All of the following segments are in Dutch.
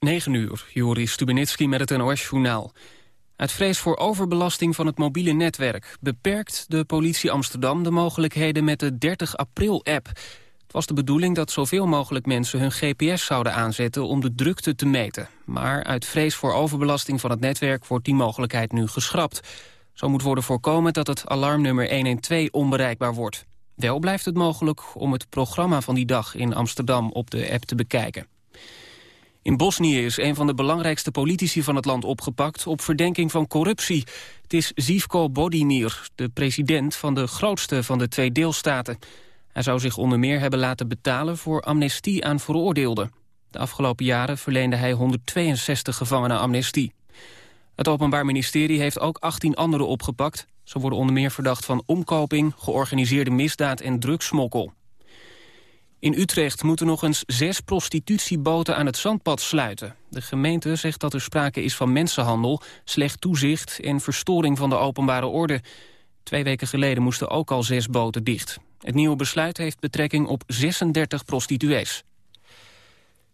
9 uur, Joris Stubenitski met het NOS-journaal. Uit vrees voor overbelasting van het mobiele netwerk... beperkt de politie Amsterdam de mogelijkheden met de 30 april-app. Het was de bedoeling dat zoveel mogelijk mensen hun GPS zouden aanzetten... om de drukte te meten. Maar uit vrees voor overbelasting van het netwerk... wordt die mogelijkheid nu geschrapt. Zo moet worden voorkomen dat het alarmnummer 112 onbereikbaar wordt. Wel blijft het mogelijk om het programma van die dag in Amsterdam op de app te bekijken. In Bosnië is een van de belangrijkste politici van het land opgepakt op verdenking van corruptie. Het is Zivko Bodimir, de president van de grootste van de twee deelstaten. Hij zou zich onder meer hebben laten betalen voor amnestie aan veroordeelden. De afgelopen jaren verleende hij 162 gevangenen amnestie. Het Openbaar Ministerie heeft ook 18 anderen opgepakt. Ze worden onder meer verdacht van omkoping, georganiseerde misdaad en drugsmokkel. In Utrecht moeten nog eens zes prostitutieboten aan het zandpad sluiten. De gemeente zegt dat er sprake is van mensenhandel, slecht toezicht en verstoring van de openbare orde. Twee weken geleden moesten ook al zes boten dicht. Het nieuwe besluit heeft betrekking op 36 prostituees.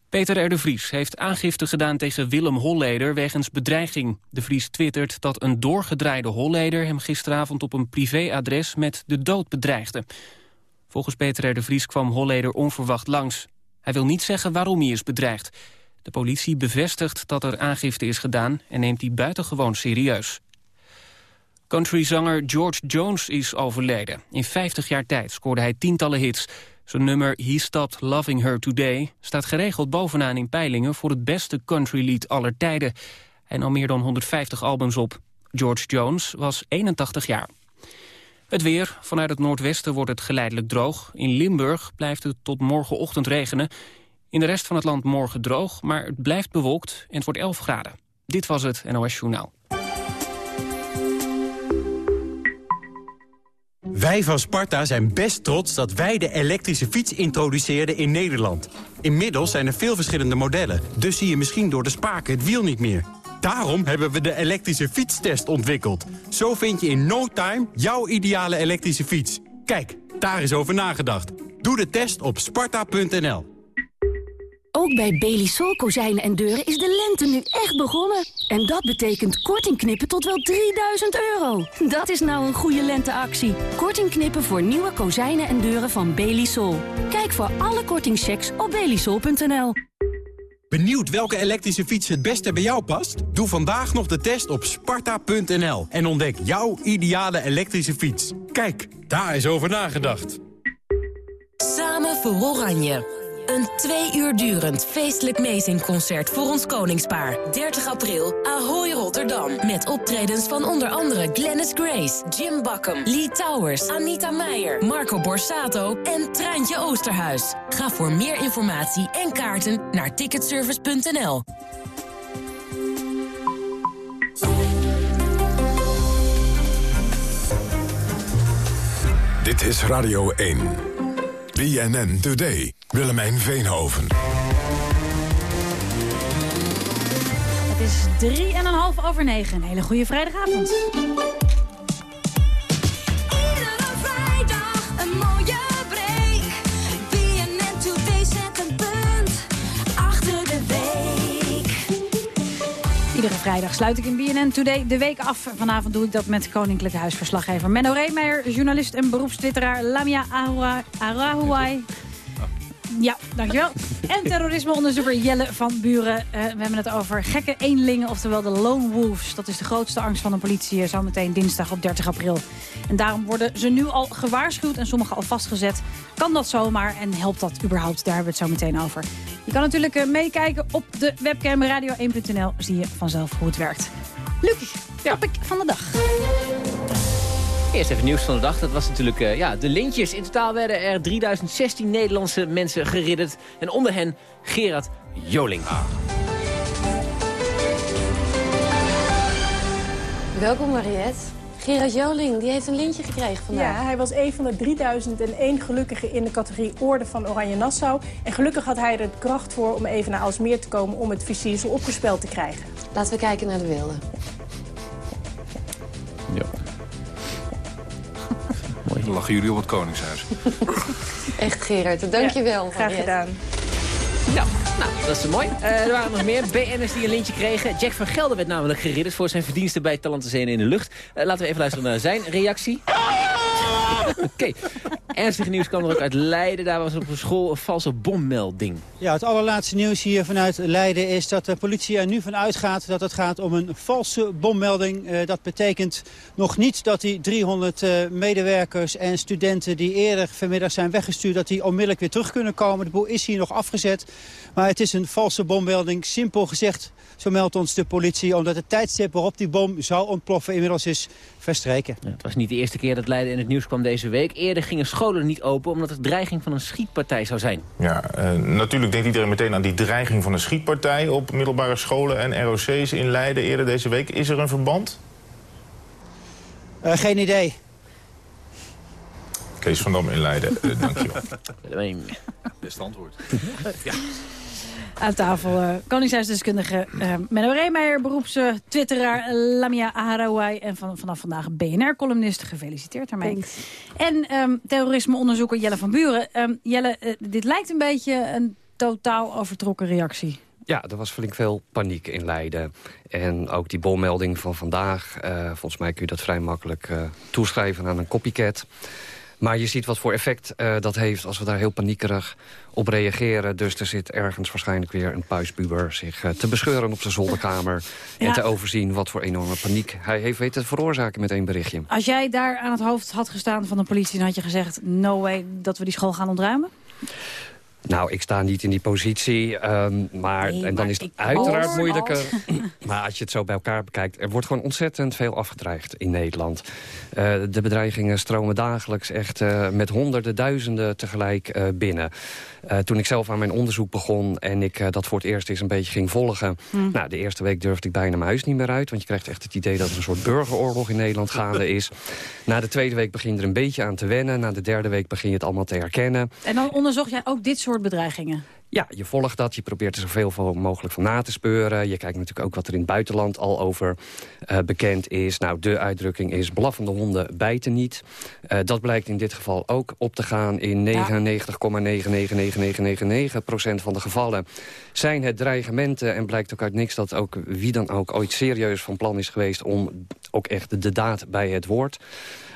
Peter R. de Vries heeft aangifte gedaan tegen Willem Holleder wegens bedreiging. De Vries twittert dat een doorgedraaide Holleder hem gisteravond op een privéadres met de dood bedreigde. Volgens Peter R. de Vries kwam Holleder onverwacht langs. Hij wil niet zeggen waarom hij is bedreigd. De politie bevestigt dat er aangifte is gedaan en neemt die buitengewoon serieus. Countryzanger George Jones is overleden. In 50 jaar tijd scoorde hij tientallen hits. Zijn nummer He Stopped Loving Her Today staat geregeld bovenaan in peilingen voor het beste countrylied aller tijden. Hij nam meer dan 150 albums op. George Jones was 81 jaar. Het weer. Vanuit het noordwesten wordt het geleidelijk droog. In Limburg blijft het tot morgenochtend regenen. In de rest van het land morgen droog, maar het blijft bewolkt en het wordt 11 graden. Dit was het NOS Journaal. Wij van Sparta zijn best trots dat wij de elektrische fiets introduceerden in Nederland. Inmiddels zijn er veel verschillende modellen, dus zie je misschien door de spaken het wiel niet meer. Daarom hebben we de elektrische fietstest ontwikkeld. Zo vind je in no time jouw ideale elektrische fiets. Kijk, daar is over nagedacht. Doe de test op sparta.nl. Ook bij Belisol kozijnen en deuren is de lente nu echt begonnen. En dat betekent korting knippen tot wel 3000 euro. Dat is nou een goede lenteactie. Korting knippen voor nieuwe kozijnen en deuren van Belisol. Kijk voor alle kortingchecks op belisol.nl. Benieuwd welke elektrische fiets het beste bij jou past? Doe vandaag nog de test op sparta.nl en ontdek jouw ideale elektrische fiets. Kijk, daar is over nagedacht. Samen voor Oranje. Een twee uur durend feestelijk meezingconcert voor ons koningspaar. 30 april, Ahoy Rotterdam. Met optredens van onder andere Glennis Grace, Jim Bakken, Lee Towers, Anita Meijer, Marco Borsato en Treintje Oosterhuis. Ga voor meer informatie en kaarten naar ticketservice.nl. Dit is Radio 1. BNN Today. Willemijn Veenhoven. Het is drie en een half over negen. Een hele goede vrijdagavond. Iedere vrijdag sluit ik in BNN Today de week af. Vanavond doe ik dat met Koninklijke Huisverslaggever Menno Reemeyer... journalist en beroepstwitteraar Lamia Arahuai... Ja, dankjewel. En terrorismeonderzoeker Jelle van Buren. Uh, we hebben het over gekke eenlingen, oftewel de lone wolves. Dat is de grootste angst van de politie, eh, zometeen dinsdag op 30 april. En daarom worden ze nu al gewaarschuwd en sommige al vastgezet. Kan dat zomaar en helpt dat überhaupt? Daar hebben we het zo meteen over. Je kan natuurlijk uh, meekijken op de webcam radio1.nl. Zie je vanzelf hoe het werkt. Luc, ja. topic van de dag. Eerst even nieuws van de dag. Dat was natuurlijk uh, ja, de lintjes. In totaal werden er 3016 Nederlandse mensen geridderd. En onder hen Gerard Joling. Welkom Mariette. Gerard Joling die heeft een lintje gekregen vandaag. Ja, hij was een van de 3001 gelukkigen in de categorie Orde van Oranje Nassau. En gelukkig had hij er kracht voor om even naar Alsmeer te komen... om het visier zo opgespeld te krijgen. Laten we kijken naar de beelden. Dan lachen jullie op het Koningshuis. Echt Gerard, dankjewel. Ja, graag gedaan. Ja, Nou, dat is mooi. Uh, er waren nog meer BN'ers die een lintje kregen. Jack van Gelder werd namelijk geridderd voor zijn verdiensten bij Talentenzenen in de lucht. Uh, laten we even luisteren naar zijn reactie. Oké. Okay. Nieuws kwam er ook uit Leiden. Daar was op een school een valse bommelding. Ja, het allerlaatste nieuws hier vanuit Leiden is dat de politie er nu van uitgaat dat het gaat om een valse bommelding. Uh, dat betekent nog niet dat die 300 uh, medewerkers en studenten die eerder vanmiddag zijn weggestuurd, dat die onmiddellijk weer terug kunnen komen. De boel is hier nog afgezet. Maar het is een valse bommelding. Simpel gezegd, zo meldt ons de politie, omdat het tijdstip waarop die bom zou ontploffen inmiddels is verstreken. Ja, het was niet de eerste keer dat Leiden in het nieuws kwam deze week. Eerder gingen scholen niet open omdat er dreiging van een schietpartij zou zijn. Ja, uh, natuurlijk denkt iedereen meteen aan die dreiging van een schietpartij... op middelbare scholen en ROC's in Leiden eerder deze week. Is er een verband? Uh, geen idee. Kees van Dam in Leiden, uh, dankjewel. Best antwoord. ja. Aan tafel uh, koningshuisdeskundige uh, Menno Reemeijer, beroeps-twitteraar Lamia Aharawai... en van, vanaf vandaag BNR-columnist. Gefeliciteerd daarmee. Thanks. En um, terrorismeonderzoeker Jelle van Buren. Um, Jelle, uh, dit lijkt een beetje een totaal overtrokken reactie. Ja, er was flink veel paniek in Leiden. En ook die bommelding van vandaag, uh, volgens mij kun je dat vrij makkelijk uh, toeschrijven aan een copycat. Maar je ziet wat voor effect uh, dat heeft als we daar heel paniekerig op reageren. Dus er zit ergens waarschijnlijk weer een puispuber zich uh, te bescheuren op zijn zolderkamer. Ja. En te overzien wat voor enorme paniek hij heeft weten te veroorzaken met één berichtje. Als jij daar aan het hoofd had gestaan van de politie... dan had je gezegd, no way dat we die school gaan ontruimen? Nou, ik sta niet in die positie, um, maar, nee, en dan is het uiteraard als- moeilijker. als- maar als je het zo bij elkaar bekijkt, er wordt gewoon ontzettend veel afgedreigd in Nederland. Eh, de bedreigingen stromen dagelijks echt eh, met honderden, duizenden tegelijk eh, binnen. Toen ik zelf aan mijn onderzoek begon en ik dat voor het eerst eens een beetje ging volgen... Hm. Nou, de eerste week durfde ik bijna mijn huis niet meer uit... want je krijgt echt het idee dat er een soort burgeroorlog in Nederland gaande is. Na de tweede week begin je er een beetje aan te wennen. Na de derde week begin je het allemaal te herkennen. En dan onderzocht jij ook dit soort bedreigingen? Ja, je volgt dat. Je probeert er zoveel mogelijk van na te speuren. Je kijkt natuurlijk ook wat er in het buitenland al over eh, bekend is. Nou, de uitdrukking is blaffende honden bijten niet. Eh, dat blijkt in dit geval ook op te gaan. In 99,99999 procent van de gevallen zijn het dreigementen. En blijkt ook uit niks dat ook wie dan ook ooit serieus van plan is geweest... om ook echt de daad bij het woord...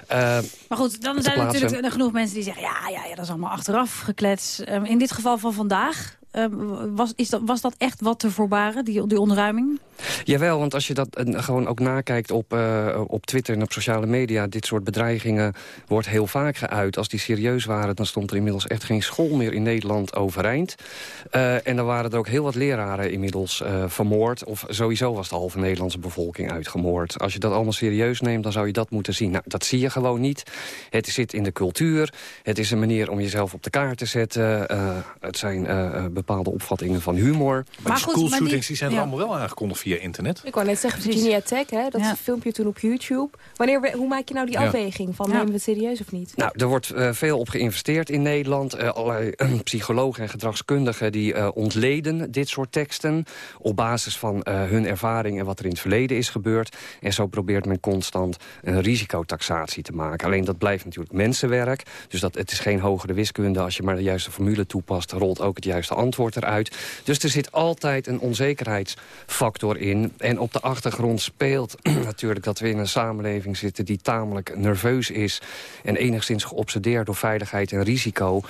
Eh, Maar goed, dan zijn er natuurlijk genoeg mensen die zeggen... ja, ja, ja dat is allemaal achteraf geklets. Ehm, in dit geval van vandaag, ehm, was, is dat, was dat echt wat te voorbaren, die, die ontruiming? Jawel, want als je dat eh, gewoon ook nakijkt op, eh, op Twitter en op sociale media... dit soort bedreigingen wordt heel vaak geuit. Als die serieus waren, dan stond er inmiddels echt geen school meer in Nederland overeind. Eh, en dan waren er ook heel wat leraren inmiddels eh, vermoord. Of sowieso was de halve Nederlandse bevolking uitgemoord. Als je dat allemaal serieus neemt, dan zou je dat moeten zien. Nou, dat zie je gewoon niet. Het zit in de cultuur. Het is een manier om jezelf op de kaart te zetten. Eh, het zijn bepaalde opvattingen van humor. Maar, die schoolshootings die zijn er allemaal wel aangekondigd via internet. Ik wou net zeggen. Virginia Tech, hè, dat Ja. filmpje toen op YouTube. Wanneer, we- hoe maak je nou die afweging van Ja. nemen we het serieus of niet? Nou, er wordt eh, veel op geïnvesteerd in Nederland. Eh, allerlei psychologen en gedragskundigen die eh, ontleden dit soort teksten... op basis van eh, hun ervaring en wat er in het verleden is gebeurd. En zo probeert men constant een risicotaxatie te maken. Alleen dat blijft natuurlijk mensenwerk. Dus dat, het is geen hogere wiskunde. Als je maar de juiste formule toepast, rolt ook het juiste antwoord eruit. Dus er zit altijd een onzekerheidsfactor in. En op de achtergrond speelt natuurlijk dat we in een samenleving zitten... die tamelijk nerveus is en enigszins geobsedeerd door veiligheid en risico.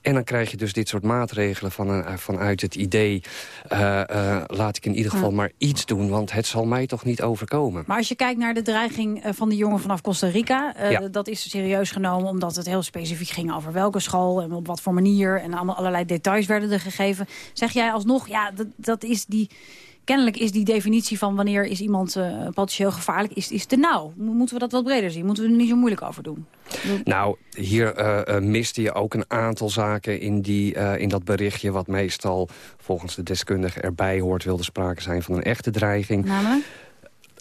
En dan krijg je dus dit soort maatregelen van een, vanuit het idee... eh, eh, laat ik in ieder geval maar iets doen, want het zal mij toch niet overkomen. Maar als je kijkt naar de dreiging eh, van die jongen vanaf Costa Rica... Ja. dat is serieus genomen omdat het heel specifiek ging over welke school... en op wat voor manier en allemaal allerlei details werden er gegeven. Zeg jij alsnog, ja, dat, dat is die... Kennelijk is die definitie van wanneer is iemand eh, potentieel gevaarlijk... Is, is te nauw. Mo- Moeten we dat wat breder zien? Moeten we er niet zo moeilijk over doen? Nou, hier eh, miste je ook een aantal zaken in, die, in dat berichtje... wat meestal volgens de deskundigen erbij hoort... wilde sprake zijn van een echte dreiging. Namelijk?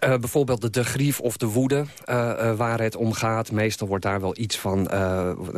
Uh, bijvoorbeeld de, grief of de woede uh, uh, waar het om gaat. Meestal wordt daar wel iets van,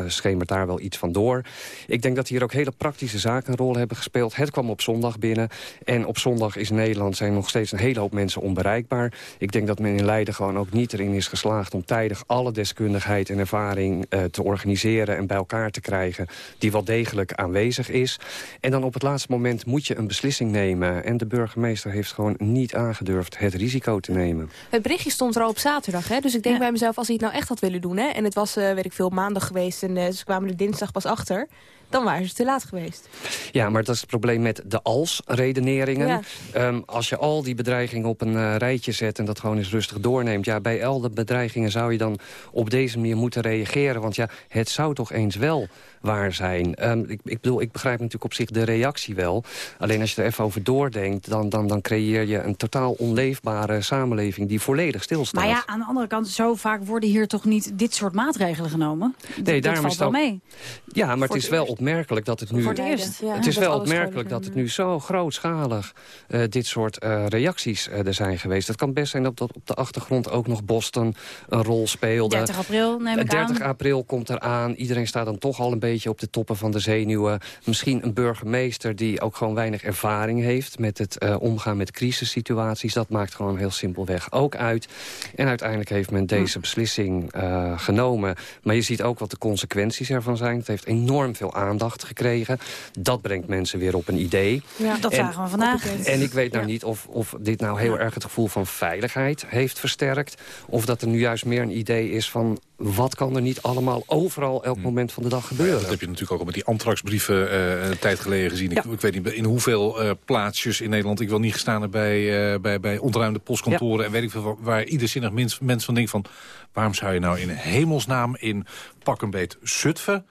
schemert daar wel iets van door. Ik denk dat hier ook hele praktische zaken een rol hebben gespeeld. Het kwam op zondag binnen. En op zondag is Nederland zijn nog steeds een hele hoop mensen onbereikbaar. Ik denk dat men in Leiden gewoon ook niet erin is geslaagd... om tijdig alle deskundigheid en ervaring te organiseren en bij elkaar te krijgen... die wel degelijk aanwezig is. En dan op het laatste moment moet je een beslissing nemen. En de burgemeester heeft gewoon niet aangedurfd het risico te nemen. Het berichtje stond er al op zaterdag. Hè? Dus ik denk bij mezelf, als hij het nou echt had willen doen... Hè? en het was, uh, weet ik veel, maandag geweest... en uh, ze kwamen er dinsdag pas achter dan waren ze te laat geweest. Ja, maar dat is het probleem met de als-redeneringen. Ja. Um, als je al die bedreigingen op een uh, rijtje zet... en dat gewoon eens rustig doorneemt... ja, bij al de bedreigingen zou je dan op deze manier moeten reageren. Want ja, het zou toch eens wel waar zijn. Um, ik, ik, bedoel, ik begrijp natuurlijk op zich de reactie wel. Alleen als je er even over doordenkt... dan, dan, dan creëer je een totaal onleefbare samenleving... die volledig stilstaat. Maar ja, aan de andere kant, zo vaak worden hier toch niet dit soort maatregelen genomen? Nee, daarom valt is wel mee. Ja, maar het is wel opmerkelijk dat het nu... Voor het eerst. Ja, het is wel opmerkelijk dat het nu zo grootschalig... Uh, dit soort uh, reacties uh, er zijn geweest. Het kan best zijn dat, dat op de achtergrond ook nog Boston een rol speelde. 30 april neem ik 30 april komt eraan. Iedereen staat dan toch al een beetje op de toppen van de zenuwen. Misschien een burgemeester die ook gewoon weinig ervaring heeft... met het omgaan met crisissituaties. Dat maakt gewoon heel simpelweg ook uit. En uiteindelijk heeft men deze beslissing genomen. Maar je ziet ook wat de consequenties ervan zijn. Het heeft enorm veel aandacht gekregen. Dat brengt mensen weer op een idee. Ja, dat en, zagen we vandaag. En ik weet nou niet of, of dit nou heel erg het gevoel van veiligheid heeft versterkt. Of dat er nu juist meer een idee is van wat kan er niet allemaal overal elk hm. moment van de dag gebeuren? dat heb je natuurlijk ook al met die antraxbrieven uh, een tijd geleden gezien. Ik, ik, weet niet in hoeveel uh, plaatsjes in Nederland ik wel niet gestaan heb bij, uh, bij, bij ontruimde postkantoren. En weet ik veel, waar ieder zinnig mens, mens van denkt van... waarom zou je nou in hemelsnaam in pak een beet Zutphen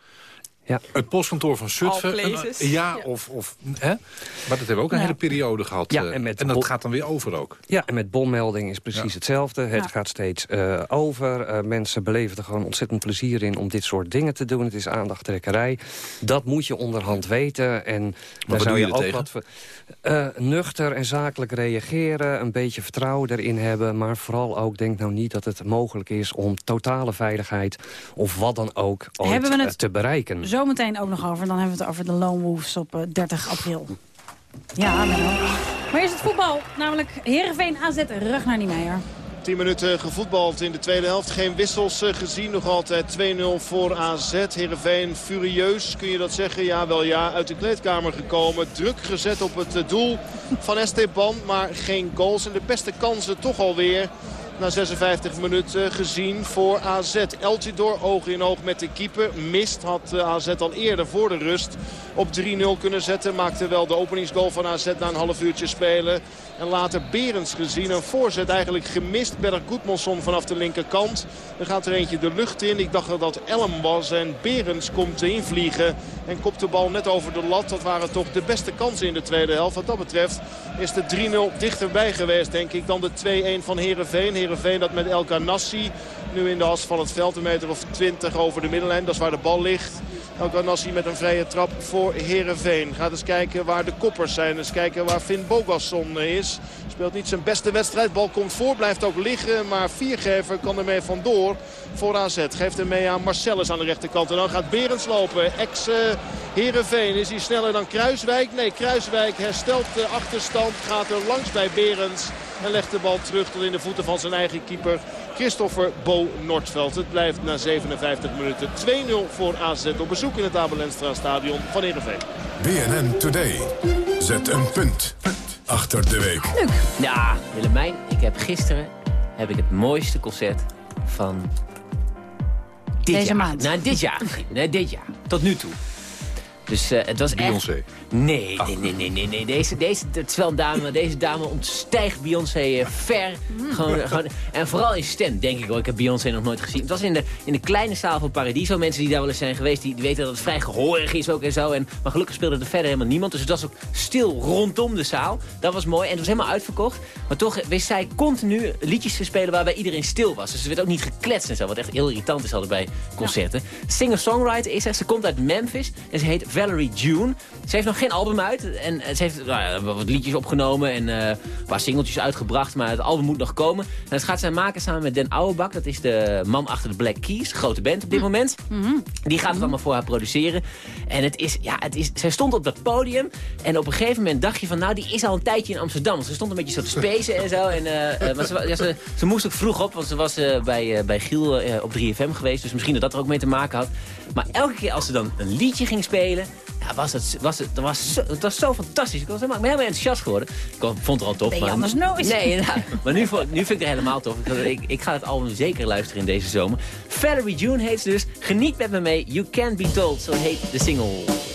ja. Het postkantoor van Zutphen. ja, ja, of... of hè? Maar dat hebben we ook een hele periode gehad. Ja, eh, en, met en dat gaat dan weer over ook. Ja, en met bommelding is precies hetzelfde. Het gaat steeds uh, over. Uh, mensen beleven er gewoon ontzettend plezier in om dit soort dingen te doen. Het is aandachttrekkerij. Dat moet je onderhand weten. En daar zou je, je ook tegen? wat... Uh, nuchter en zakelijk reageren. Een beetje vertrouwen erin hebben. Maar vooral ook, denk nou niet dat het mogelijk is om totale veiligheid... of wat dan ook ooit, te bereiken zometeen ook nog over. Dan hebben we het over de Lone Wolves op 30 eh, april. Ja, maar is het voetbal. Namelijk Heerenveen AZ Ragnar Niemeyer. 10 minuten gevoetbald in de tweede helft. Geen wissels eh, gezien. Nog altijd 2-0 voor AZ. Heerenveen furieus, kun je dat zeggen? Ja, wel ja. Uit de kleedkamer gekomen. Druk gezet op het eh, doel van Esteban. Maar geen goals. En de beste kansen toch alweer na 56 minuten gezien voor AZ. Eltidoor oog in oog met de keeper. Mist had eh, AZ al eerder voor de rust op 3-0 kunnen zetten. Maakte wel de openingsgoal van AZ na een half uurtje spelen. En later Berends gezien. Een voorzet eigenlijk gemist. Berg Goedmanson vanaf de linkerkant. Er gaat er eentje de lucht in. Ik dacht dat dat Elm was. En Berends komt invliegen. En kopt de bal net over de lat. Dat waren toch de beste kansen in de tweede helft. Wat dat betreft is de 3-0 dichterbij geweest denk ik. Dan de 2-1 van Heerenveen. Heerenveen dat met El Ganassi nu in de as van het veld. Een meter of 20 over de middenlijn. Dat is waar de bal ligt. El Ganassi met een vrije trap voor Heerenveen. Gaat eens kijken waar de koppers zijn. Eens kijken waar Finn Bogasson is. Speelt niet zijn beste wedstrijd. Bal komt voor, blijft ook liggen. Maar Viergever kan ermee vandoor voor AZ. Geeft hem mee aan Marcellus aan de rechterkant. En dan gaat Berends lopen. Ex-Heerenveen. Is hij sneller dan Kruiswijk? Nee, Kruiswijk herstelt de achterstand. Gaat er langs bij Berends. En legt de bal terug tot in de voeten van zijn eigen keeper. Christopher Bo Nordveld. Het blijft na 57 minuten 2-0 voor AZ op bezoek in het Abelenstra stadion van Heerenveen. BNN Today. Zet een punt achter de week. Leuk. Ja, Willemijn, ik heb gisteren heb ik het mooiste concert van dit Deze jaar. maand. Nou, dit jaar. Nee, dit jaar. Tot nu toe. Dus uh, het was Beyoncé. echt... Nee, nee, nee, nee, nee, nee. Deze, deze, het is wel een dame, deze dame ontstijgt Beyoncé uh, ver. gewoon, gewoon, en vooral in stem, denk ik wel. Ik heb Beyoncé nog nooit gezien. Het was in de, in de kleine zaal van Paradiso. Mensen die daar wel eens zijn geweest, die, die weten dat het vrij gehoorig is ook en zo. En, maar gelukkig speelde er verder helemaal niemand. Dus het was ook stil rondom de zaal. Dat was mooi. En het was helemaal uitverkocht. Maar toch wist zij continu liedjes te spelen waarbij iedereen stil was. Dus er werd ook niet gekletst en zo. Wat echt heel irritant is altijd bij concerten. Singer-songwriter is. Ze komt uit Memphis. En ze heet Valerie June. Ze heeft nog geen album uit. En ze heeft nou wat liedjes opgenomen en uh, een paar singeltjes uitgebracht. Maar het album moet nog komen. En dat gaat zij maken samen met Den Ouwebak. Dat is de man achter de Black Keys. Grote band op dit moment. Die gaat het allemaal voor haar produceren. En het is, ja, het is, zij stond op dat podium. En op een gegeven moment dacht je van, nou, die is al een tijdje in Amsterdam. Ze stond een beetje zo te spacen en zo. En, uh, uh, maar ze, ja, ze, ze, moest ook vroeg op, want ze was uh, bij, bij Giel op 3FM geweest. Dus misschien dat dat er ook mee te maken had. Maar elke keer als ze dan een liedje ging spelen... Ja, was het, was het, was zo, het was zo fantastisch. Ik was helemaal, helemaal enthousiast geworden. Ik vond het al tof. Ben je maar, anders nooit? Nee, nou, maar nu, nu vind ik het helemaal tof. Ik, ik, ga het album zeker luisteren in deze zomer. Valerie June heet ze dus. Geniet met me mee. You Can't Be Told, zo heet de single.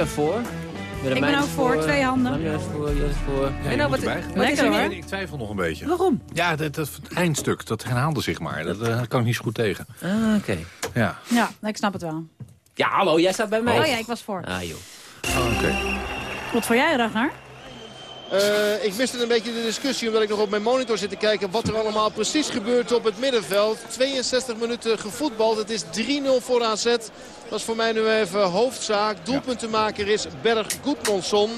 Ben voor. Ik ben ook voor, twee handen. Is voor, is voor. Ja, nou, wat, wat is er? Ik twijfel nog een beetje. Waarom? Ja, dat, dat het eindstuk, dat herhaalde zich maar. Dat eh, kan ik niet zo goed tegen. Ah, oké. Ja. Ja, ik snap het wel. Ja, hallo, jij staat bij mij. Oh ja, ik was voor. Ah, joh. Oh, Oké. Wat voor jij, Ragnar? Uh, ik miste een beetje de discussie omdat ik nog op mijn monitor zit te kijken wat er allemaal precies gebeurt op het middenveld. 62 minuten gevoetbald. Het is 3-0 voor AZ. Dat is voor mij nu even hoofdzaak. Doelpuntenmaker is Berg Goedmonsson.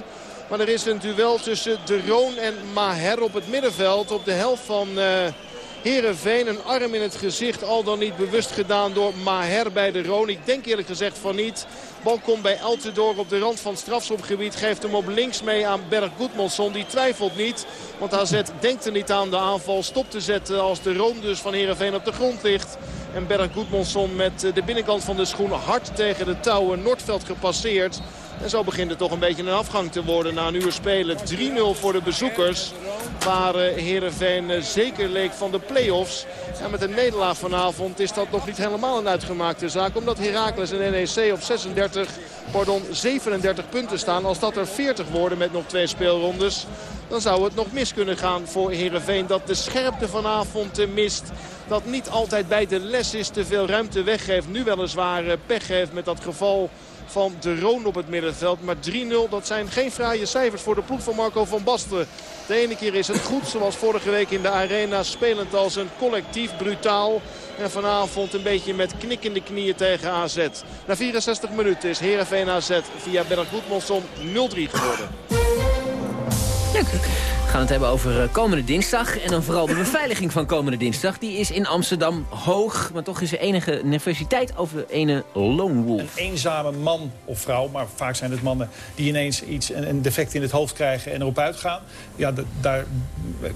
Maar er is een duel tussen De Roon en Maher op het middenveld. Op de helft van uh, Heerenveen. Een arm in het gezicht. Al dan niet bewust gedaan door Maher bij De Roon. Ik denk eerlijk gezegd van niet. Bal komt bij Eltidoor op de rand van het strafschopgebied. Geeft hem op links mee aan Berg Goedmonsson. Die twijfelt niet. Want AZ denkt er niet aan de aanval stop te zetten. Als de Roon dus van Heerenveen op de grond ligt. En Berg Goedmonsson met de binnenkant van de schoen hard tegen de touwen. Noordveld gepasseerd. En zo begint het toch een beetje een afgang te worden na een uur spelen. 3-0 voor de bezoekers. Waar Heerenveen zeker leek van de play-offs. En met een nederlaag vanavond is dat nog niet helemaal een uitgemaakte zaak. Omdat Heracles en NEC op 36, pardon, 37 punten staan. Als dat er 40 worden met nog twee speelrondes dan zou het nog mis kunnen gaan voor Heerenveen. Dat de scherpte vanavond mist. Dat niet altijd bij de les is te veel ruimte weggeeft. Nu weliswaar pech heeft met dat geval van de Roon op het middenveld. Maar 3-0, dat zijn geen fraaie cijfers voor de ploeg van Marco van Basten. De ene keer is het goed, zoals vorige week in de arena. Spelend als een collectief, brutaal. En vanavond een beetje met knikkende knieën tegen AZ. Na 64 minuten is Heerenveen AZ via Berg Goedmanson 0-3 geworden. Leuk. We gaan het hebben over eh, komende dinsdag. En dan vooral de beveiliging van komende dinsdag. Die is in Amsterdam hoog. Maar toch is er enige nervositeit over ene lone wolf. Een eenzame man of vrouw, maar vaak zijn het mannen... die ineens iets, een, defect in het hoofd krijgen en erop uitgaan. Ja, daar,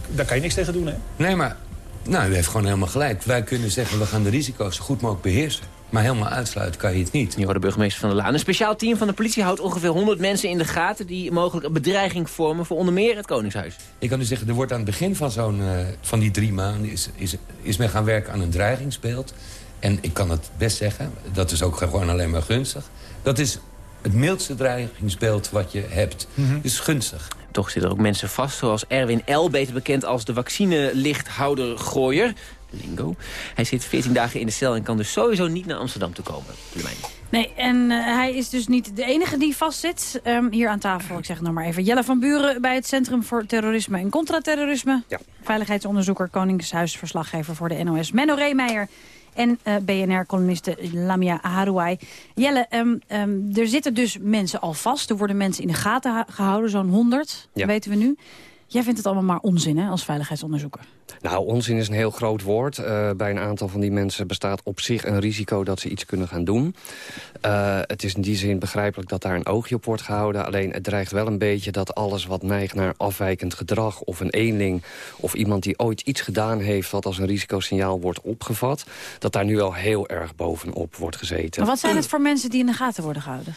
daar kan je niks tegen doen, hè? Nee, maar nou, u heeft gewoon helemaal gelijk. Wij kunnen zeggen, we gaan de risico's zo goed mogelijk beheersen. Maar helemaal uitsluiten kan je het niet. Nu de burgemeester van de Laan. Een speciaal team van de politie houdt ongeveer 100 mensen in de gaten... die mogelijk een bedreiging vormen voor onder meer het Koningshuis. Ik kan u zeggen, er wordt aan het begin van, zo'n uh, van die drie maanden... Is, is, is men gaan werken aan een dreigingsbeeld. En ik kan het best zeggen, dat is ook gewoon alleen maar gunstig. Dat is het mildste dreigingsbeeld wat je hebt. Mm is gunstig. Toch zitten er ook mensen vast, zoals Erwin L., beter bekend als de vaccinelichthouder-gooier. Lingo. Hij zit 14 dagen in de cel en kan dus sowieso niet naar Amsterdam te komen. Nee, en uh, hij is dus niet de enige die vastzit. Um, hier aan tafel, ik zeg het nog maar even. Jelle van Buren bij het Centrum voor Terrorisme en Contraterrorisme. Ja. Veiligheidsonderzoeker, Koningshuisverslaggever voor de NOS. Menno Reemeijer en uh, BNR-columniste Lamia Harouai. Jelle, um, um, er zitten dus mensen al vast. Er worden mensen in de gaten gehouden, zo'n 100, ja. weten we nu. Jij vindt het allemaal maar onzin hè, als veiligheidsonderzoeker? Nou, onzin is een heel groot woord. Uh, bij een aantal van die mensen bestaat op zich een risico dat ze iets kunnen gaan doen. Uh, het is in die zin begrijpelijk dat daar een oogje op wordt gehouden. Alleen het dreigt wel een beetje dat alles wat neigt naar afwijkend gedrag... of een eenling of iemand die ooit iets gedaan heeft... wat als een risicosignaal wordt opgevat... dat daar nu al heel erg bovenop wordt gezeten. Maar wat zijn het voor mensen die in de gaten worden gehouden?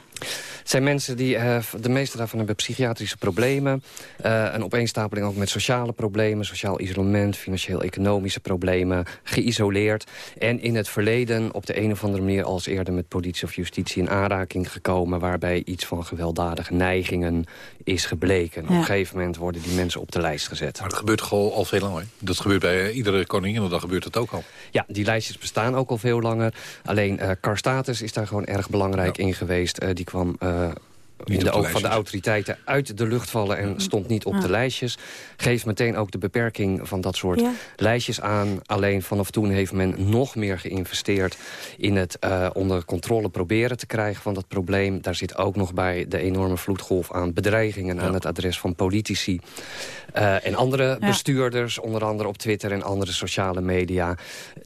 Het zijn mensen die, uh, de meeste daarvan hebben psychiatrische problemen. een opeenstapeling ook met sociale problemen, sociaal isolement financieel-economische problemen, geïsoleerd. En in het verleden op de een of andere manier als eerder met politie of justitie in aanraking gekomen... waarbij iets van gewelddadige neigingen is gebleken. Op een gegeven moment worden die mensen op de lijst gezet. Maar dat gebeurt gewoon al veel langer. Dat gebeurt bij iedere koningin, en dan gebeurt het ook al. Ja, die lijstjes bestaan ook al veel langer. Alleen uh, Karstatus is daar gewoon erg belangrijk in geweest. Uh, die kwam... Uh, uh, in de oog van de autoriteiten uit de lucht vallen... en mm. stond niet op de lijstjes. Geeft meteen ook de beperking van dat soort lijstjes aan. Alleen vanaf toen heeft men nog meer geïnvesteerd... in het uh, onder controle proberen te krijgen van dat probleem. Daar zit ook nog bij de enorme vloedgolf aan bedreigingen... aan het adres van politici uh, en andere bestuurders. Onder andere op Twitter en andere sociale media.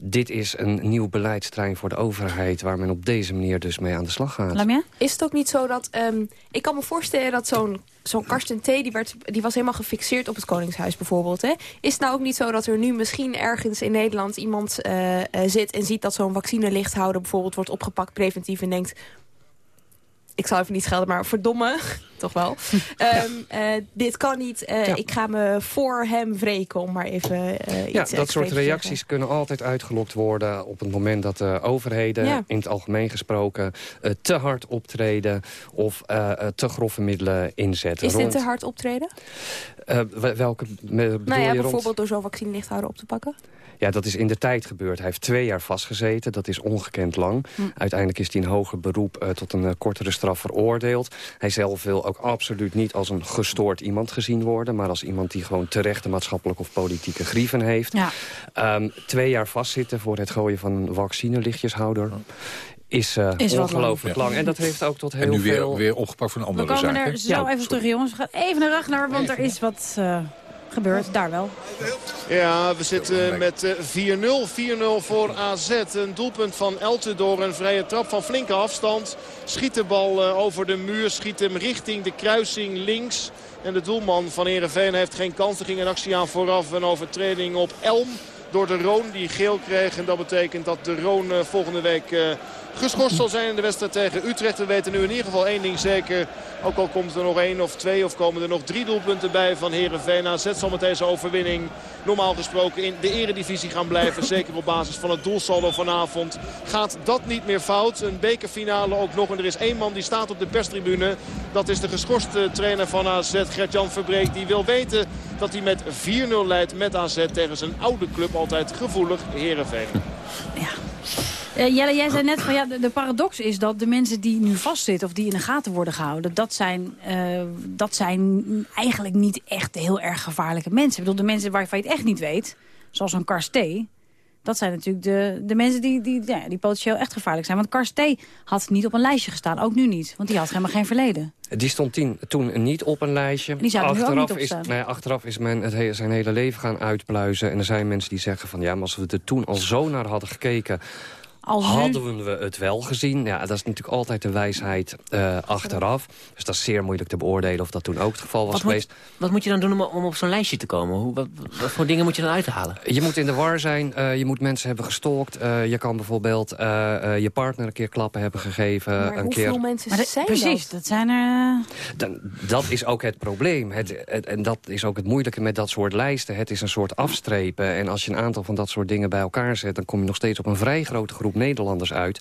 Dit is een nieuw beleidstrein voor de overheid... waar men op deze manier dus mee aan de slag gaat. Lamia? Is het ook niet zo dat... Um, ik kan me voorstellen dat zo'n zo'n Karsten T. Die, werd, die was helemaal gefixeerd op het Koningshuis bijvoorbeeld. Hè? Is het nou ook niet zo dat er nu misschien ergens in Nederland iemand uh, uh, zit... en ziet dat zo'n vaccinelichthouder bijvoorbeeld wordt opgepakt preventief... en denkt, ik zal even niet schelden, maar verdomme, toch wel. um, uh, dit kan niet, uh, ja. ik ga me voor hem wreken, om maar even uh, Ja, dat soort reacties kunnen altijd uitgelokt worden... op het moment dat de overheden, ja. in het algemeen gesproken... te hard optreden of te grove middelen inzetten. Is dit te hard optreden? welke bedoel nou ja, je bijvoorbeeld rond... door zo'n vaccinelichthouder op te pakken? Ja, dat is in de tijd gebeurd. Hij heeft twee jaar vastgezeten. Dat is ongekend lang. Hm. Uiteindelijk is hij in hoger beroep uh, tot een uh, kortere straf veroordeeld. Hij zelf wil ook absoluut niet als een gestoord iemand gezien worden... maar als iemand die gewoon terechte maatschappelijke of politieke grieven heeft. Ja. Um, twee jaar vastzitten voor het gooien van een vaccinelichtjeshouder is, uh, is ongelooflijk lang. lang. En dat heeft ook tot heel veel... En nu weer, veel... weer opgepakt voor een andere zaak. We komen er zo ja, even terug, jongens. We gaan even naar Ragnar, want er is wat... Uh gebeurt, daar wel. Ja, we zitten met 4-0. 4-0 voor AZ. Een doelpunt van Elte door een vrije trap van flinke afstand. Schiet de bal over de muur, schiet hem richting de kruising links. En de doelman van Heerenveen heeft geen kans. Er ging een actie aan vooraf, een overtreding op Elm door de Roon die geel kreeg. En dat betekent dat de Roon volgende week geschorst zal zijn in de wedstrijd tegen Utrecht. We weten nu in ieder geval één ding zeker. Ook al komt er nog één of twee of komen er nog drie doelpunten bij van Herenveen. AZ zal met deze overwinning normaal gesproken in de eredivisie gaan blijven. Zeker op basis van het doelsaldo vanavond. Gaat dat niet meer fout? Een bekerfinale ook nog. En er is één man die staat op de perstribune. Dat is de geschorste trainer van AZ, Gert-Jan Verbreek. Die wil weten dat hij met 4-0 leidt met AZ tegen zijn oude club. Altijd gevoelig Herenveen. Uh, Jelle, jij zei net van ja, de, de, paradox is dat de mensen die nu vastzitten... of die in de gaten worden gehouden... dat zijn, uh, dat zijn eigenlijk niet echt heel erg gevaarlijke mensen. Ik bedoel, de mensen waarvan je het echt niet weet, zoals een Karsté... dat zijn natuurlijk de, de mensen die, die, ja, die potentieel echt gevaarlijk zijn. Want Karsté had niet op een lijstje gestaan, ook nu niet. Want die had helemaal geen verleden. Die stond toen niet op een lijstje. Die zou achteraf, is, ja, achteraf is men het zijn hele leven gaan uitpluizen. En er zijn mensen die zeggen van... ja, maar als we er toen al zo naar hadden gekeken als Hadden we het wel gezien? Ja, dat is natuurlijk altijd de wijsheid uh, achteraf. Dus dat is zeer moeilijk te beoordelen of dat toen ook het geval was wat geweest. Moet, wat moet je dan doen om, om op zo'n lijstje te komen? Hoe, wat, wat, voor dingen moet je dan uithalen? Je moet in de war zijn, uh, je moet mensen hebben gestalkt. Uh, je kan bijvoorbeeld je partner een keer klappen hebben gegeven. Maar een hoeveel keer... mensen maar zijn Precies, dat? dat zijn er... Dan, dat is ook het probleem. Het, het, en dat is ook het moeilijke met dat soort lijsten. Het is een soort afstrepen. En als je een aantal van dat soort dingen bij elkaar zet... dan kom je nog steeds op een vrij grote groep Nederlanders uit.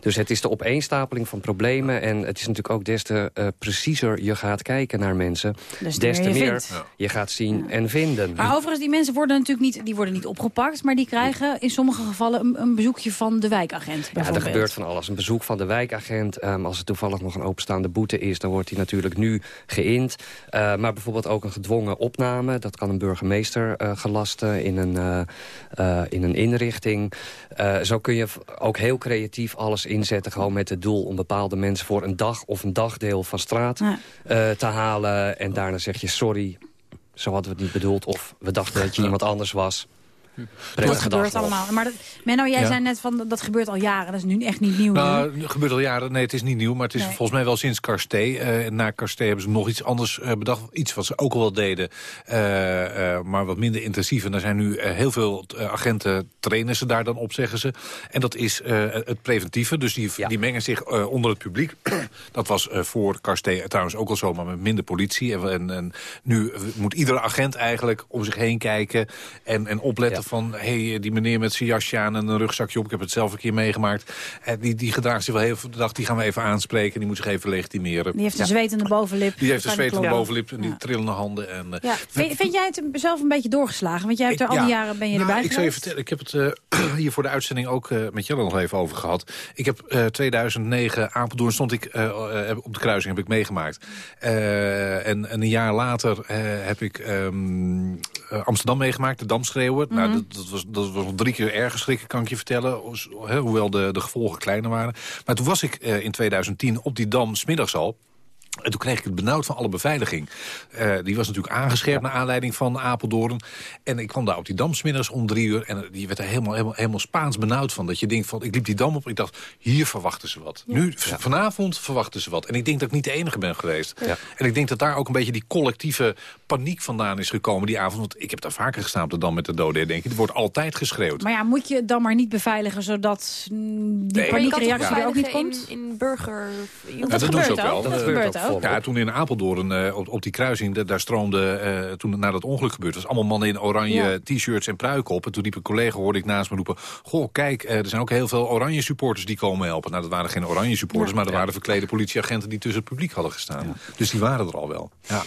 Dus het is de opeenstapeling van problemen. En het is natuurlijk ook des te uh, preciezer je gaat kijken naar mensen. Dus des te meer je meer vindt. je gaat zien en vinden. Maar overigens, die mensen worden natuurlijk niet, die worden niet opgepakt... maar die krijgen in sommige gevallen een, een bezoekje van de wijkagent. Ja, er gebeurt van alles. Een bezoek van de wijkagent. Um, als er toevallig nog een openstaande boete is... dan wordt die natuurlijk nu geïnd. Uh, maar bijvoorbeeld ook een gedwongen opname. Dat kan een burgemeester uh, gelasten in een, in een inrichting. zo kun je ook heel creatief alles inzetten. Gewoon met het doel om bepaalde mensen voor een dag of een dagdeel van straat Ja. uh, te halen. En daarna zeg je sorry, zo hadden we het niet bedoeld. Of we dachten dat je iemand anders was. Dat gebeurt allemaal. Maar dat, Menno, jij Ja. zei net van dat gebeurt al jaren. Dat is nu echt niet nieuw. Nou, nu. gebeurt al jaren. Nee, het is niet nieuw, maar het is Nee. volgens mij wel sinds Karsté. Eh, na Karsté hebben ze nog iets anders eh, bedacht. Iets wat ze ook al wel deden, eh, eh, maar wat minder intensief. En daar zijn nu heel veel agenten, trainen ze daar dan op, zeggen ze. En dat is eh, het preventieve. Dus die, die mengen zich eh, onder het publiek. dat was eh, voor Karsté trouwens ook al zo, maar met minder politie. En, en, en nu moet iedere agent eigenlijk om zich heen kijken... en, en opletten van, hey, die meneer met zijn jasje aan en een rugzakje op... ik heb het zelf een keer meegemaakt. Eh, die, die gedraagt zich wel heel veel de dag, die gaan we even aanspreken... die moet zich even legitimeren. Die heeft een Ja. zwetende bovenlip. Die heeft een zwetende bovenlip en die trillende handen. En, eh, Ja. Vind, vind jij het zelf een beetje doorgeslagen? Want jij hebt er al die jaren ben je Nou, erbij ik zou je vertellen, ik heb het eh, hier voor de uitzending ook met Jelle nog even over gehad. Ik heb eh 2009 Apeldoorn stond ik op de kruising, heb ik meegemaakt. En, en een jaar later heb ik ehm, eh, Amsterdam meegemaakt, de Damschreeuwen. nou, Mhm. Dat, dat, was, dat was drie keer erger schrikken, kan ik je vertellen. Hoewel de, de gevolgen kleiner waren. Maar toen was ik eh, in 2010 op die Dam smiddags al. En toen kreeg ik het benauwd van alle beveiliging. Eh, die was natuurlijk aangescherpt naar aanleiding van Apeldoorn. En ik kwam daar op die dam 's middags om drie uur. En die werd er helemaal, helemaal, helemaal Spaans benauwd van. Dat je denkt van, ik liep die dam op en ik dacht, hier verwachten ze wat. Nu, vanavond verwachten ze wat. En ik denk dat ik niet de enige ben geweest. En ik denk dat daar ook een beetje die collectieve paniek vandaan is gekomen die avond. Want ik heb daar vaker gestaan op de dam met de doden. Denk ik. Er wordt altijd geschreeuwd. Maar ja, moet je het dan maar niet beveiligen... zodat die Nee. paniekreactie er ook niet komt? In, in burger... Ja, dat, ze ook wel. Dat gebeurt ook. Ja, toen in Apeldoorn eh, op, op die kruising, da- daar stroomde, eh, toen na dat ongeluk gebeurd was, allemaal mannen in oranje Ja. t-shirts en pruiken op. En toen liep een collega, hoorde ik naast me roepen, goh, kijk, eh, er zijn ook heel veel oranje supporters die komen helpen. Nou, dat waren geen oranje supporters, Ja. maar dat waren verklede politieagenten die tussen het publiek hadden gestaan. Dus die waren er al wel. Ja.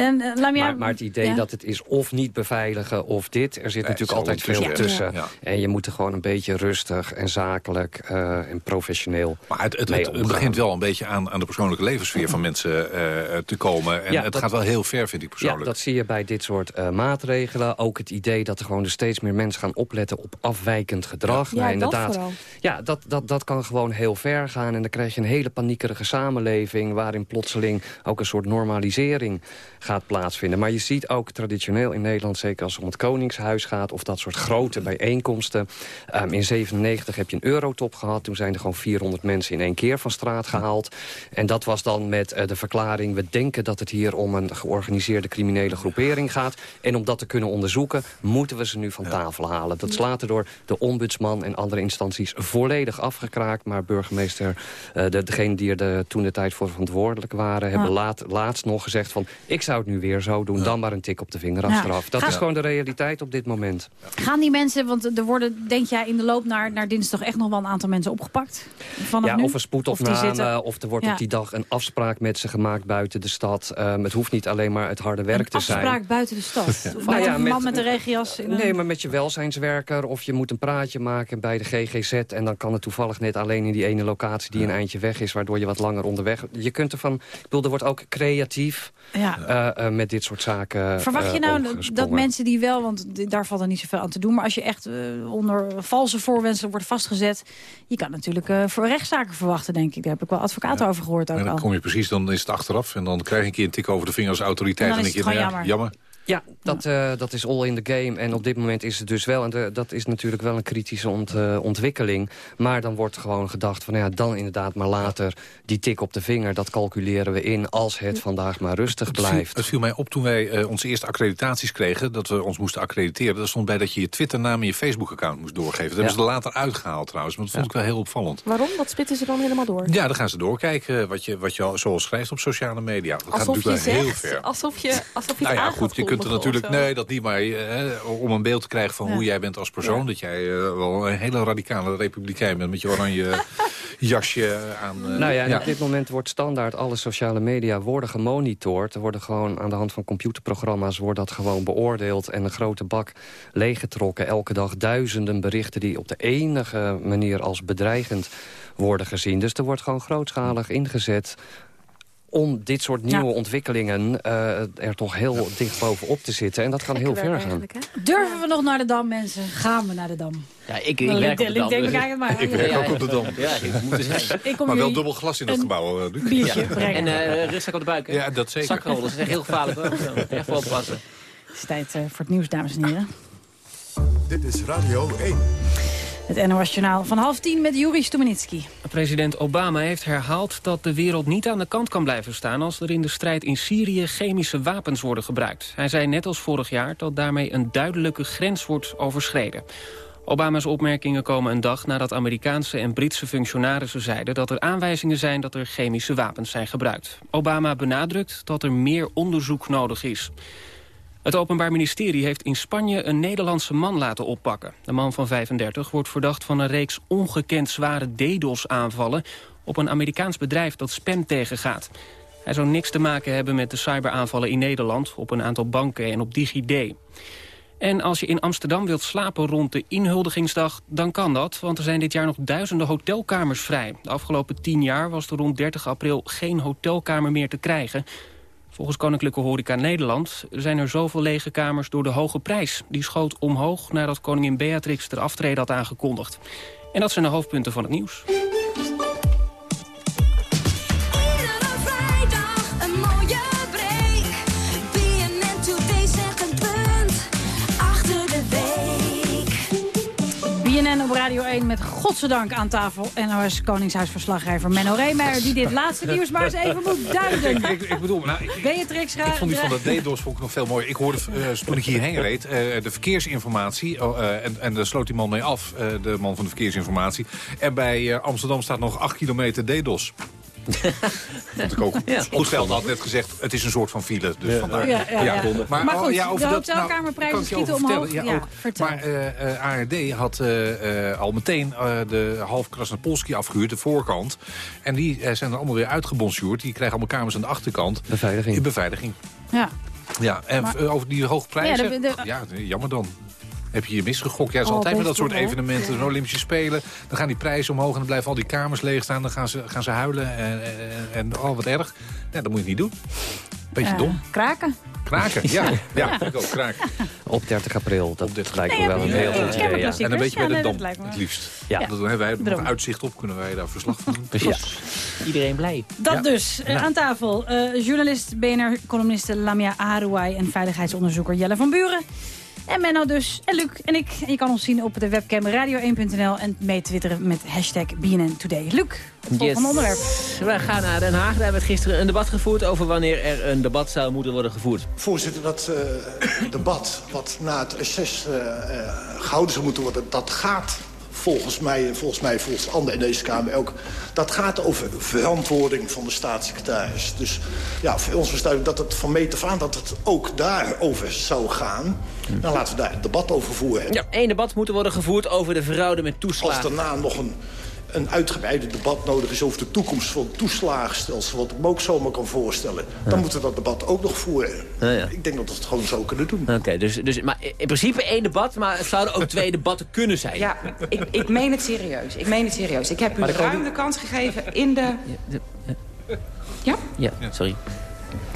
En, eh, Lamia, Maar, maar het idee ja. dat het is of niet beveiligen of dit... er zit Nee, natuurlijk altijd veel tussen. tussen, ja. En je moet er gewoon een beetje rustig en zakelijk eh, en professioneel Maar het, het, begint wel een beetje aan, aan de persoonlijke levenssfeer van mensen eh, te komen. En Ja, het dat- gaat wel heel ver, vind ik persoonlijk. Ja, dat zie je bij dit soort eh, maatregelen. Ook het idee dat er gewoon dus steeds meer mensen gaan opletten op afwijkend gedrag. Ja, Nou, dat inderdaad, vooral. Ja, dat, dat, dat kan gewoon heel ver gaan. En dan krijg je een hele paniekerige samenleving... waarin plotseling ook een soort normalisering gaat gaat plaatsvinden. Maar je ziet ook traditioneel in Nederland, zeker als het om het Koningshuis gaat... of dat soort grote bijeenkomsten. Um, in 97 heb je een eurotop gehad. Toen zijn er gewoon 400 mensen in één keer van straat gehaald. En dat was dan met uh, de verklaring... we denken dat het hier om een georganiseerde criminele groepering gaat. En om dat te kunnen onderzoeken, moeten we ze nu van tafel halen. Dat is later door de ombudsman en andere instanties volledig afgekraakt. Maar burgemeester, uh, de, degene die er de, toen de tijd voor verantwoordelijk waren... hebben laat, laatst nog gezegd van... ik zou het nu weer zo doen, dan maar een tik op de vinger achteraf. Dat is gewoon de realiteit op dit moment. Gaan die mensen, want er worden, denk jij, in de loop naar, naar dinsdag... echt nog wel een aantal mensen opgepakt? Vanaf ja, nu? of een spoedopname, of, of er wordt Ja. op die dag een afspraak met ze gemaakt buiten de stad. Um, het hoeft niet alleen maar het harde werk te zijn. Afspraak buiten de stad? Of Nou met ja, een man met- met een regenjas? in een- Nee, maar met je welzijnswerker of je moet een praatje maken bij de GGZ... en dan kan het toevallig net alleen in die ene locatie die een eindje weg is... waardoor je wat langer onderweg... Je kunt ervan... Ik bedoel, er wordt ook creatief Ja. Eh, eh, met dit soort zaken Verwacht je eh, nou dat mensen die wel, want daar valt er niet zoveel aan te doen... maar als je echt eh, onder valse voorwensen wordt vastgezet... je kan natuurlijk eh, voor rechtszaken verwachten, denk ik. Daar heb ik wel advocaten over gehoord ook En dan al. kom je precies, dan is het achteraf. En dan krijg je een keer een tik over de vinger als autoriteit. En dan denk je, nou ja, jammer. Ja, dat, eh, dat is all in the game. En op dit moment is het dus wel. En de- dat is natuurlijk wel een kritische ont, eh, ontwikkeling. Maar dan wordt gewoon gedacht van... Ja, dan inderdaad maar later die tik op de vinger. Dat calculeren we in als het vandaag maar rustig Het viel, blijft. het viel mij op toen wij eh, onze eerste accreditaties kregen... dat we ons moesten accrediteren. Daar stond bij dat je je Twitternaam en je Facebook-account moest doorgeven. Dat hebben ze er later uitgehaald trouwens. Maar dat vond ik wel heel opvallend. Waarom? Dat spitten ze dan helemaal door? Ja, dan gaan ze doorkijken wat je, wat je al zoal schrijft op sociale media. Dat gaat Alsof natuurlijk wel heel ver. alsof je, alsof je Nou het ja, goed, je kunt er kondigen natuurlijk... Nee, dat niet, maar eh, om een beeld te krijgen van Ja. hoe jij bent als persoon... dat jij eh, wel een hele radicale republikein bent met je oranje jasje aan. eh, Nou ja, en ja. op dit moment wordt standaard alle sociale media worden gemonitord. Er worden gewoon aan de hand van computerprogramma's wordt dat gewoon beoordeeld en een grote bak leeggetrokken. Elke dag duizenden berichten die op de enige manier als bedreigend worden gezien. Dus er wordt gewoon grootschalig ingezet om dit soort nieuwe Ja. ontwikkelingen eh, er toch heel dicht bovenop te zitten. En dat kan heel ver gaan. Durven we nog naar de Dam, mensen? Gaan we naar de Dam? Ja, ik, ik werk op de Dam. ligt- dus- maar. Ik werk Ja, ook op de Dam. Ja, ik moet er zijn. Ik kom Maar wel dubbel glas in dat gebouw, eh, Luc. biertje Ja. brengen. En eh rustig op de buik, hè? Ja, dat zeker. Zakrollen, dat is echt heel gevaarlijk. hoor. Echt wel oppassen. Het is tijd voor het nieuws, dames en heren. Dit is Radio 1. Het NOS Journaal van half tien met Juri Stubenitski. President Obama heeft herhaald dat de wereld niet aan de kant kan blijven staan... als er in de strijd in Syrië chemische wapens worden gebruikt. Hij zei net als vorig jaar dat daarmee een duidelijke grens wordt overschreden. Obama's opmerkingen komen een dag nadat Amerikaanse en Britse functionarissen zeiden... dat er aanwijzingen zijn dat er chemische wapens zijn gebruikt. Obama benadrukt dat er meer onderzoek nodig is. Het Openbaar Ministerie heeft in Spanje een Nederlandse man laten oppakken. De man van 35 wordt verdacht van een reeks ongekend zware DDoS-aanvallen... op een Amerikaans bedrijf dat spam tegengaat. Hij zou niks te maken hebben met de cyberaanvallen in Nederland... op een aantal banken en op DigiD. En als je in Amsterdam wilt slapen rond de inhuldigingsdag, dan kan dat. Want er zijn dit jaar nog duizenden hotelkamers vrij. De afgelopen tien jaar was er rond 30 april geen hotelkamer meer te krijgen. Volgens Koninklijke Horeca Nederland zijn er zoveel lege kamers door de hoge prijs. Die schoot omhoog nadat koningin Beatrix ter aftrede had aangekondigd. En dat zijn de hoofdpunten van het nieuws. 1 met godzijdank aan tafel NOS Koningshuisverslaggever Menno Reemeyer... die dit laatste nieuws maar eens even moet duiden. Ik, ik bedoel, nou, ik, Beatrix ik vond die van de DDoS vond ik nog veel mooier. Ik hoorde eh, toen ik hierheen reed eh, de verkeersinformatie. oh, eh, en, en daar sloot die man mee af, de man van de verkeersinformatie. En bij Amsterdam staat nog 8 kilometer DDoS. Vond ik ook. Ja. Goedveld had net gezegd, het is een soort van file. Dus vandaar. Ja, ja, ja. Maar, Maar oh, goed, ja, over de dat, nou, hotelkamerprijzen over schieten omhoog. vertellen. Ja, Ja, ook. vertel. Maar eh, eh, ARD had eh, eh, al meteen eh, de half Krasnopolski afgehuurd, de voorkant. En die zijn er allemaal weer uitgebonjourd. Die krijgen allemaal kamers aan de achterkant. Beveiliging. In beveiliging. Ja. Ja, en Maar- eh, over die hoge prijzen? Ja, de- de- Ja, nee, jammer dan. Heb je je misgegokt? Ja, het is Oh, altijd met dat soort wel, evenementen. Zo'n Olympische Spelen. Dan gaan die prijzen omhoog en dan blijven al die kamers leeg staan. Dan gaan ze, gaan ze huilen en, en, en oh, wat erg. Ja, dat moet je niet doen. Beetje Eh, dom. Kraken. Kraken, ja. Ja, ik ook. Kraken. Op 30 april, dat lijkt Nee, me wel een ja, heel ja, goed ja, idee. ja. Ja. En een beetje Ja, bij de dam, lijkt me het wel. liefst. Ja. Dat hebben wij er nog uitzicht op. Kunnen wij daar verslag van doen. Precies. Iedereen blij. Dat Ja. dus. Eh, Nou. Aan tafel eh, journalist, BNR-columniste Lamia Arouai... en veiligheidsonderzoeker Jelle van Buren. En Menno dus, en Luc en ik. En je kan ons zien op de webcam radio1.nl... en mee twitteren met hashtag BNN Today. Luc, het volgende onderwerp. We gaan naar Den Haag. Daar werd gisteren een debat gevoerd over wanneer er een debat zou moeten worden gevoerd. Voorzitter, dat eh, debat wat na het reces eh, eh, gehouden zou moeten worden... dat gaat volgens mij en volgens mij volgens anderen in deze Kamer ook... dat gaat over verantwoording van de staatssecretaris. Dus ja, voor ons was duidelijk dat het van meet af aan... dat het ook daarover zou gaan. Dan laten we daar het debat over voeren. Ja, één debat moet er worden gevoerd over de fraude met toeslagen. Als daarna nog een, een uitgebreide debat nodig is over de toekomst van het toeslagenstelsel... wat ik me ook zomaar kan voorstellen, dan moeten we dat debat ook nog voeren. Ja, ja. Ik denk dat we het gewoon zo kunnen doen. Oké, dus, dus maar in principe één debat, maar het zouden ook twee debatten kunnen zijn. Ja, ik, ik meen het serieus. Ik meen het serieus. Ik heb u ruim de kans gegeven in de... Ja? Ja, sorry.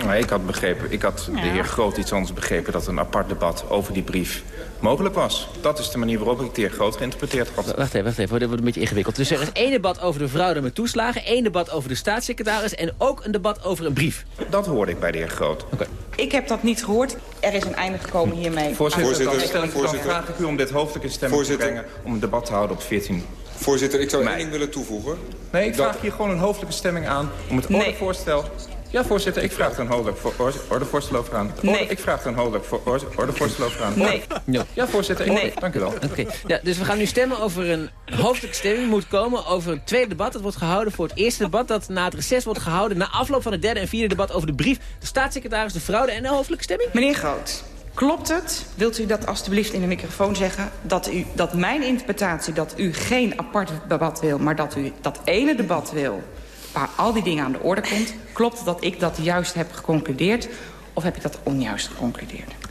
Maar ik had begrepen, ik had de heer Groot iets anders begrepen... dat een apart debat over die brief mogelijk was. Dat is de manier waarop ik de heer Groot geïnterpreteerd had. Wacht even, wacht even, dit wordt een beetje ingewikkeld. Dus er is één debat over de fraude met toeslagen... één debat over de staatssecretaris... en ook een debat over een brief. Dat hoorde ik bij de heer Groot. Ik heb dat niet gehoord. Er is een einde gekomen hiermee. Voorzitter, dan, Aan- stel ik, dan vraag ik u om dit hoofdstuk in stemming Voorzitter. te brengen... om een debat te houden op 14 Voorzitter, ik zou één ding willen toevoegen. Nee, ik vraag hier gewoon een hoofdelijke stemming aan om het Nee. ordevoorstel... Ja, voorzitter, ik vraag er een hoofdelijk voor, orde- ordevoorstel over aan. Nee. Orde- Ik vraag er een hoofdelijk voor, orde- ordevoorstel over aan. Nee. Ja. Ja, voorzitter, ik, Nee. dank u wel. Oké, ja, dus we gaan nu stemmen over een hoofdelijke stemming moet komen over een tweede debat. Dat wordt gehouden voor het eerste debat dat na het reces wordt gehouden... na afloop van het derde en vierde debat over de brief... de staatssecretaris, de fraude en de hoofdelijke stemming. Meneer Groot, klopt het, wilt u dat alstublieft in de microfoon zeggen... dat, u, dat mijn interpretatie dat u geen apart debat wil... maar dat u dat ene debat wil waar al die dingen aan de orde komt... klopt dat ik dat juist heb geconcludeerd... of heb ik dat onjuist geconcludeerd?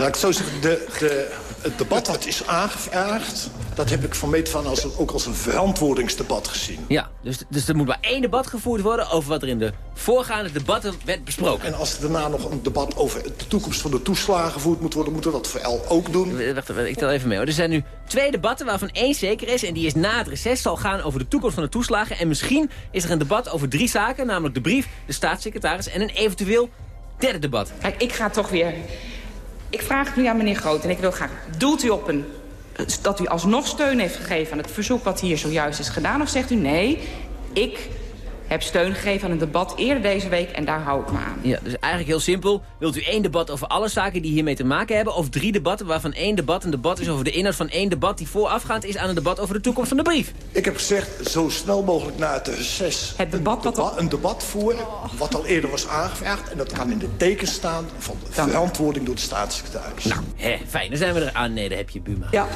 Laat ik het zo zeggen, de, de, het debat wat is aangevraagd... dat heb ik van meet van als een, ook als een verantwoordingsdebat gezien. Ja, dus, dus er moet maar één debat gevoerd worden... over wat er in de voorgaande debatten werd besproken. En als er daarna nog een debat over de toekomst van de toeslagen gevoerd moet worden... moeten we dat voor L ook doen. Wacht ik tel even mee. Hoor. Er zijn nu twee debatten waarvan één zeker is... en die is na het reces zal gaan over de toekomst van de toeslagen. En misschien is er een debat over drie zaken... namelijk de brief, de staatssecretaris en een eventueel derde debat. Kijk, ik ga toch weer... Ik vraag het nu aan meneer Groot en ik wil graag... Doelt u op een... dat u alsnog steun heeft gegeven aan het verzoek wat hier zojuist is gedaan? Of zegt u nee, ik heb steun gegeven aan een debat eerder deze week... en daar hou ik me aan. Ja, dus eigenlijk heel simpel. Wilt u één debat over alle zaken die hiermee te maken hebben... of drie debatten waarvan één debat een debat is over de inhoud van één debat... die voorafgaand is aan een debat over de toekomst van de brief? Ik heb gezegd, zo snel mogelijk na het reces... Het debat wat... een debat voeren, wat al eerder was aangevraagd... en dat kan in de teken staan van verantwoording door de staatssecretaris. Nou, hè, fijn. Dan zijn we er aan. Nee, daar heb je Buma. Ja,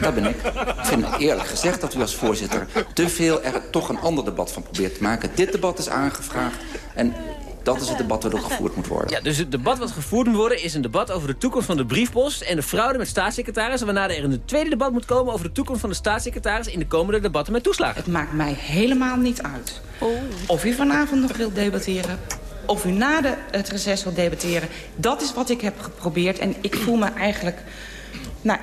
dat ben ik. Ik vind eerlijk gezegd dat u als voorzitter te veel er toch een ander debat van probeert te maken. Dit debat is aangevraagd en dat is het debat dat ook gevoerd moet worden. Ja, dus het debat wat gevoerd moet worden is een debat over de toekomst van de briefpost... en de fraude met staatssecretaris... waarna er in het tweede debat moet komen over de toekomst van de staatssecretaris... in de komende debatten met toeslagen. Het maakt mij helemaal niet uit. Of u vanavond nog wilt debatteren... of u na de, het reces wilt debatteren. Dat is wat ik heb geprobeerd. En ik voel me eigenlijk... Nou,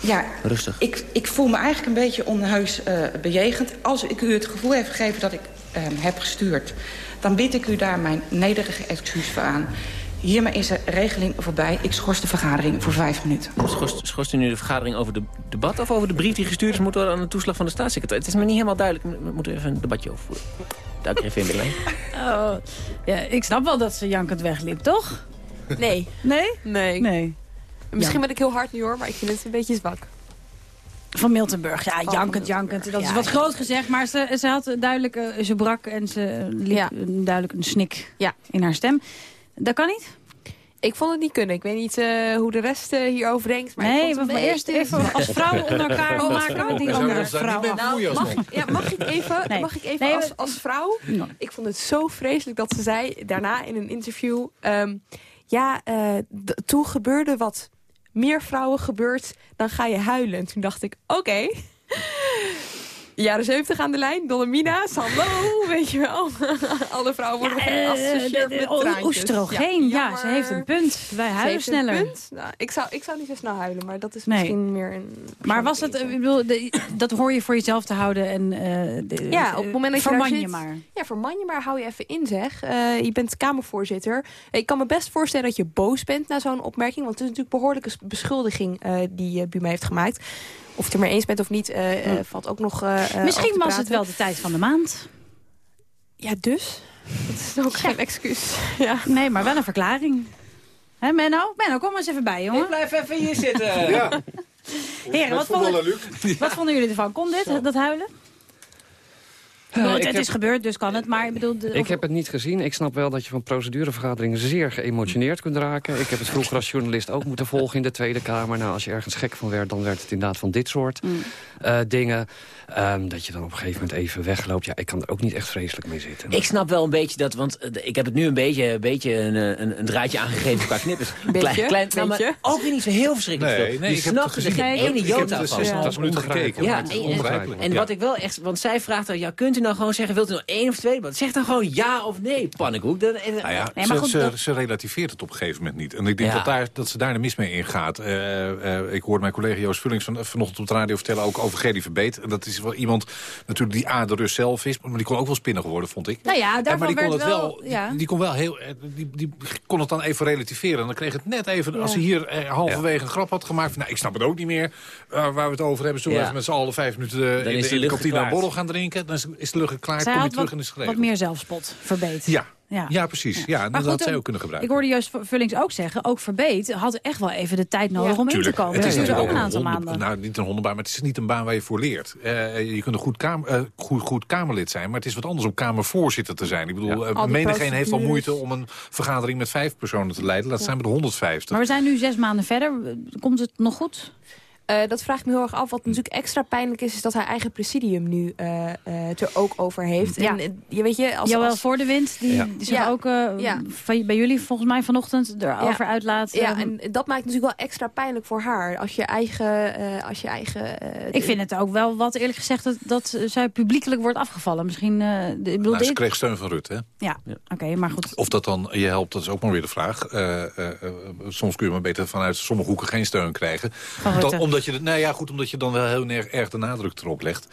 ja, Rustig. ik, ik voel me eigenlijk een beetje onheus eh, bejegend. Als ik u het gevoel heb gegeven dat ik heb gestuurd... dan bied ik u daar mijn nederige excuus voor aan. Hiermee is de regeling voorbij. Ik schors de vergadering voor vijf minuten. Schorst, schorst u nu de vergadering over de debat... of over de brief die gestuurd is moet worden aan de toeslag van de staatssecretaris? Het is me niet helemaal duidelijk. We moeten even een debatje over voeren. Dank even in Berlijn. Oh, ja, ik snap wel dat ze jankend wegliep, toch? Nee. Nee? Nee. Nee. Misschien Ja. ben ik heel hard nu hoor, maar ik vind het een beetje zwak. Van Miltenburg, ja, Oh, jankend, jankend. Dat is wat ja. groot gezegd, maar ze, ze had duidelijk, eh, ze brak en ze liep duidelijk een snik Ja. in haar stem. Dat kan niet? Ik vond het niet kunnen. Ik weet niet eh, hoe de rest eh, hierover denkt. Maar ik Nee, eerst even als vrouwen onder elkaar Oh, maken die andere zouden ons daar vrouw niet mee af. bemoeien als mag, ja, mag ik even, Nee. mag ik even Nee, als, als vrouw? Ik vond het zo vreselijk dat ze zei daarna in een interview... ehm, ja, eh, toen gebeurde wat meer vrouwen gebeurt, dan ga je huilen. En toen dacht ik, oké. Jaren 70 aan de lijn. Dolomina, hallo, weet je wel. Alle vrouwen worden Eh, geassocieerd met traantjes. Oestrogeen, ja, ze heeft een punt. Wij huilen sneller. Nou, ik, zou, ik zou niet zo snel huilen, maar dat is misschien meer een... Maar was het, ik bedoel, dat hoor je voor jezelf te houden en eh, Ja, op het moment dat je verman je maar. Ja, verman je maar, hou je even in zeg. Eh, je bent Kamervoorzitter. Ik kan me best voorstellen dat je boos bent na zo'n opmerking. Want het is natuurlijk een behoorlijke beschuldiging eh, die Buma heeft gemaakt. Of je het er mee eens bent of niet, eh, eh, valt ook nog eh, eh, Misschien over te was het wel de tijd van de maand. Ja, dus? Dat is ook geen excuus. Ja. Nee, maar wel een verklaring. Hè, Menno? Menno, kom maar eens even bij, jongen. Ik blijf even hier zitten. Ja. Heren, wat vonden, wat vonden jullie ervan? Kon dit, dat huilen? Bedoel, het ik het heb- is gebeurd, dus kan het. Maar ik bedoel, de, Ik heb het niet gezien. Ik snap wel dat je van procedurevergaderingen zeer geëmotioneerd kunt raken. Ik heb het vroeger als journalist ook moeten volgen in de Tweede Kamer. Nou, als je ergens gek van werd, dan werd het inderdaad van dit soort Mm. eh, dingen. Ehm, dat je dan op een gegeven moment even wegloopt. Ja, ik kan er ook niet echt vreselijk mee zitten. Ik snap wel een beetje dat, want eh, ik heb het nu een beetje, een, beetje een, eh, een, een draadje aangegeven qua knippers. Beetje, klein, klein, nou, maar ook weer niet zo heel verschrikkelijk Nee, veel. nee, je ik heb snapt het er gezien. geen ene ik heb jota van. 86 minuten gekeken. Ja, is en-. En wat ik wel echt, want zij vraagt dan, ja, kunt u nou gewoon zeggen, wilt u nou één of twee? Zeg dan gewoon ja of nee, pannenkoek. Dan, en- Nou ja, Nee, maar ze, goed, ze, dat- ze relativeert het op een gegeven moment niet. En ik denk Ja. dat, daar, dat ze daar de mis mee ingaat. Eh, eh, ik hoorde mijn collega Joost Vullings van, vanochtend op de radio vertellen... ook over Gerdy Verbeet. En dat is wel iemand natuurlijk die A, de Rus zelf is... maar die kon ook wel spinnig worden, vond ik. Nou ja, En maar daarvan die kon werd het wel... wel, ja. die, die kon wel heel, eh, die, die kon het dan even relativeren. En dan kreeg het net even, Ja. als hij hier eh, halverwege een grap had gemaakt... van, nou, ik snap het ook niet meer eh, waar we het over hebben. Zullen we Ja. even met z'n allen vijf minuten Dan in, de, in de kantine borrel gaan drinken? Dan is, is de lucht geklaard, Zij kom je had terug wat, en is het wat meer zelfspot, verbeet. Ja. Ja. Ja, precies. Ja, Maar dat had zij ook kunnen gebruiken. Ik hoorde Joost Vullings ook zeggen, ook Verbeet had echt wel even de tijd nodig om in te komen. Het is duurde ook natuurlijk een aantal honden- maanden. Nou, niet een hondenbaan, maar het is niet een baan waar je voor leert. Eh, je kunt een goed, kamer, eh, goed, goed Kamerlid zijn, maar het is wat anders om Kamervoorzitter te zijn. Ik bedoel, die menigeen heeft al moeite om een vergadering met vijf personen te leiden. Laat zijn met de 150. Maar we zijn nu zes maanden verder. Komt het nog goed? Eh, dat vraag ik me heel erg af. Wat natuurlijk extra pijnlijk is, is dat hij eigen presidium nu eh, eh, het er ook over heeft. Ja. En eh, je weet je, als, Joël als- voor de wind, die, Ja. die zich Ja. ook eh, Ja. van, bij jullie volgens mij vanochtend erover uitlaat. Ja, eh, en dat maakt natuurlijk wel extra pijnlijk voor haar. Als je eigen... eh, als je eigen eh, ik vind het ook wel wat eerlijk gezegd dat, dat zij publiekelijk wordt afgevallen. Misschien, eh, de, ik bedoel, Nou, ze kreeg steun van Rutte, hè? Ja, oké, maar goed. Of dat dan je helpt, dat is ook maar weer de vraag. Eh, eh, eh, soms kun je maar beter vanuit sommige hoeken geen steun krijgen. Rutte. Dan, omdat, je, nou ja, goed, omdat je dan wel heel erg, de nadruk erop legt.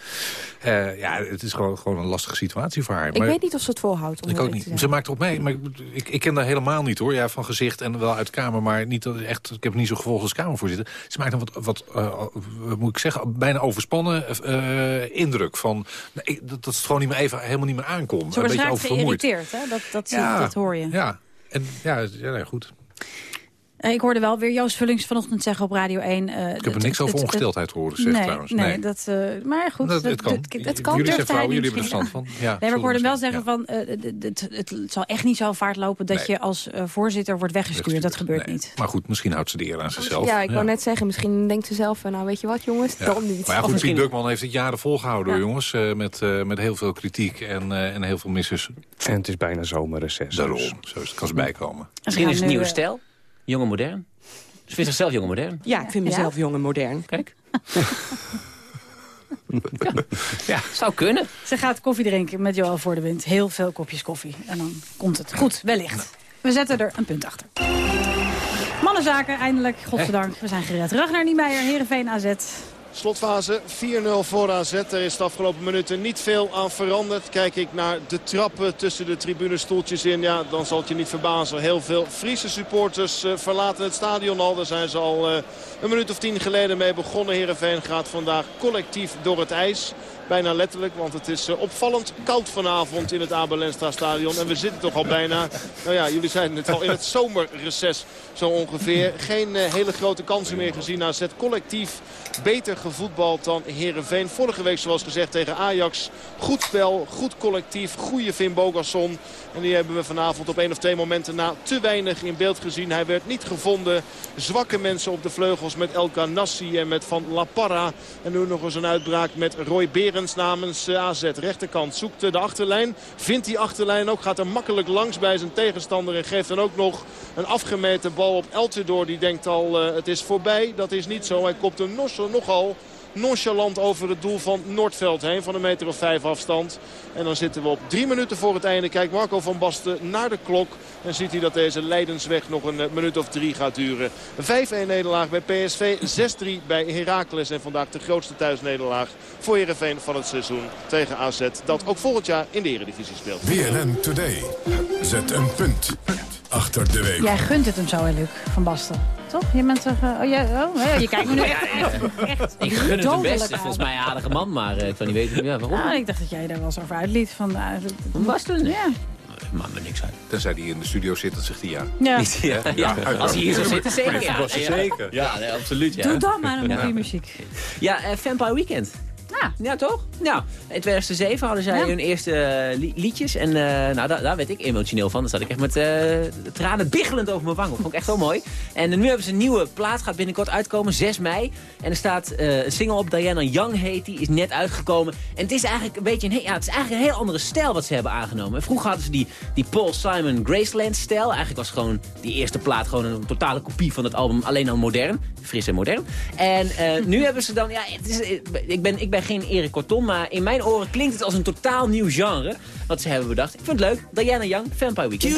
Eh, ja, het is gewoon, gewoon een lastige situatie voor haar. Ik Maar- weet niet of ze het volhoudt. Ik ook niet. Ze maakt op mee, maar ik- ik, ik ken daar helemaal niet hoor. Ja, van gezicht en wel uit Kamer, maar niet echt. Ik heb niet zo gevolgd als Kamervoorzitter. Ze maakt een wat, wat eh, moet ik zeggen, bijna overspannen eh, indruk van nee, dat, dat het gewoon niet meer even helemaal niet meer aankomt. Ze een wordt beetje oververmoeid. geïrriteerd, hè? Dat, dat, Ja, dat hoor je. Ja, en ja, ja goed. Eh, Ik hoorde wel weer Joost Vullings vanochtend zeggen op Radio 1... eh, Ik heb er niks over ongesteldheid horen zeggen nee, trouwens. Nee, Nee. dat, eh, maar goed. Dat- het kan. Het, het Jullie kan, zijn vrouwen, jullie hebben er verstand van. Ja, nee, maar ik hoorde hem wel we zeggen van... eh, het, zal echt niet zo vaart lopen dat Nee. je als voorzitter wordt weggestuurd. Dat gebeurt niet. Maar goed, misschien houdt ze de eer aan zichzelf. Ja, ik wou net zeggen, misschien denkt ze zelf... van, nou, weet je wat jongens, Ja. daarom niet. Maar ja, goed, misschien- Bukman heeft het jaren volgehouden, jongens. eh, met, eh, met heel veel kritiek en, eh, en heel veel missers. En het is bijna zomerreces. Daarom, dus. zo is het, kan ze bijkomen. Misschien is het nieuwe stijl. Jong en modern. Ze vindt zichzelf jong en modern. Ja, ik vind mezelf jong en modern. Kijk. ja, zou kunnen. Ze gaat koffie drinken met Joël voor de wind. Heel veel kopjes koffie. En dan komt het goed, wellicht. We zetten er een punt achter. Mannenzaken, eindelijk. Godzijdank, we zijn gered. Ragnar Niemeyer, Heerenveen AZ. Slotfase 4-0 voor AZ. Er is de afgelopen minuten niet veel aan veranderd. Kijk ik naar de trappen tussen de tribunestoeltjes in. Ja, dan zal het je niet verbazen. Heel veel Friese supporters eh, verlaten het stadion al. Daar zijn ze al eh, een minuut of tien geleden mee begonnen. Heerenveen gaat vandaag collectief door het ijs. Bijna letterlijk, want het is eh, opvallend koud vanavond in het Abel Lenstra stadion. En we zitten toch al bijna, nou ja, jullie zeiden het al, in het zomerreces zo ongeveer. Geen eh, hele grote kansen meer gezien. AZ collectief beter gevoetbald dan Herenveen. Vorige week zoals gezegd tegen Ajax. Goed spel, goed collectief, goede Finn Bogasson. En die hebben we vanavond op één of twee momenten na te weinig in beeld gezien. Hij werd niet gevonden. Zwakke mensen op de vleugels met El Ganassi en met Van La Parra. En nu nog eens een uitbraak met Roy Namens eh, AZ. Rechterkant zoekt eh, de achterlijn. Vindt die achterlijn ook. Gaat er makkelijk langs bij zijn tegenstander. En geeft dan ook nog een afgemeten bal op Eltidoor. Die denkt al uh, het is voorbij. Dat is niet zo. Hij kopt nog, nogal nonchalant over het doel van Noordveld heen. Van een meter of vijf afstand. En dan zitten we op drie minuten voor het einde. Kijkt Marco van Basten naar de klok. En ziet hij dat deze Leidensweg nog een eh, minuut of drie gaat duren. 5-1 nederlaag bij PSV. 6-3 bij Heracles. En vandaag de grootste thuisnederlaag voor Heerenveen van het seizoen tegen AZ. Dat ook volgend jaar in de Eredivisie speelt. BNN Today. Zet een punt achter de week. Jij gunt het hem zo, hè, Luc, van Basten. Toch? Je bent toch... eh, oh, jij, oh, ja, je kijkt me nu echt, echt, echt Ik gun het de beste. aan. Volgens mij een aardige man, maar eh, ik kan niet weten ja, waarom. Ah, ik dacht dat jij daar wel eens over uitliet. Van, uh, Basten? Ja. Maakt me niks uit. Tenzij hij in de studio zit, dan zegt hij ja. Ja. Niet- ja, ja. Als hij hier zou zitten, zeker. Ja, Was ja. zeker. Ja, nee, absoluut. Ja. Doe dan maar een Ja. mooie muziek. Ja, Vampire Weekend. Ja. Ja, toch? Nou, in 2007 hadden zij Ja. hun eerste eh, li- liedjes. En eh, nou, daar, daar werd ik emotioneel van. Dan zat ik echt met eh, tranen biggelend over mijn wangen. Vond ik echt wel mooi. En nu hebben ze een nieuwe plaat. Gaat binnenkort uitkomen, 6 mei. En er staat een single op, Diana Young heet die. Is net uitgekomen. En het is eigenlijk een beetje een, ja, het is eigenlijk een heel andere stijl wat ze hebben aangenomen. Vroeger hadden ze die, die Paul Simon Graceland stijl. Eigenlijk was gewoon die eerste plaat gewoon een totale kopie van het album. Alleen dan modern. Fris en modern. En nu hebben ze dan... Ja, het is, ik, ben, ik ben geen Erik Corton, maar in mijn oren klinkt het als een totaal nieuw genre. Wat ze hebben bedacht. Ik vind het leuk. Diana Young, Vampire Weekend.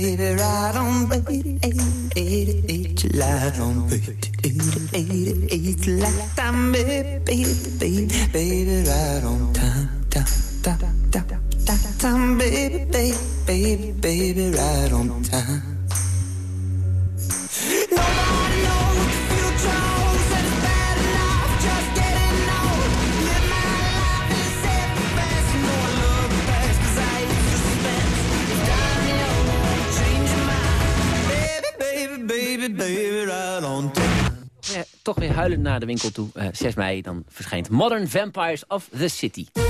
Baby, right on, baby, eight, eight, eight, light on, baby, eight, eight, eight, light time, baby, baby, baby, right on time, time, time, time, time, baby, baby, baby, right on time. Toch weer huilend naar de winkel toe. Eh 6 mei, dan verschijnt Modern Vampires of the City.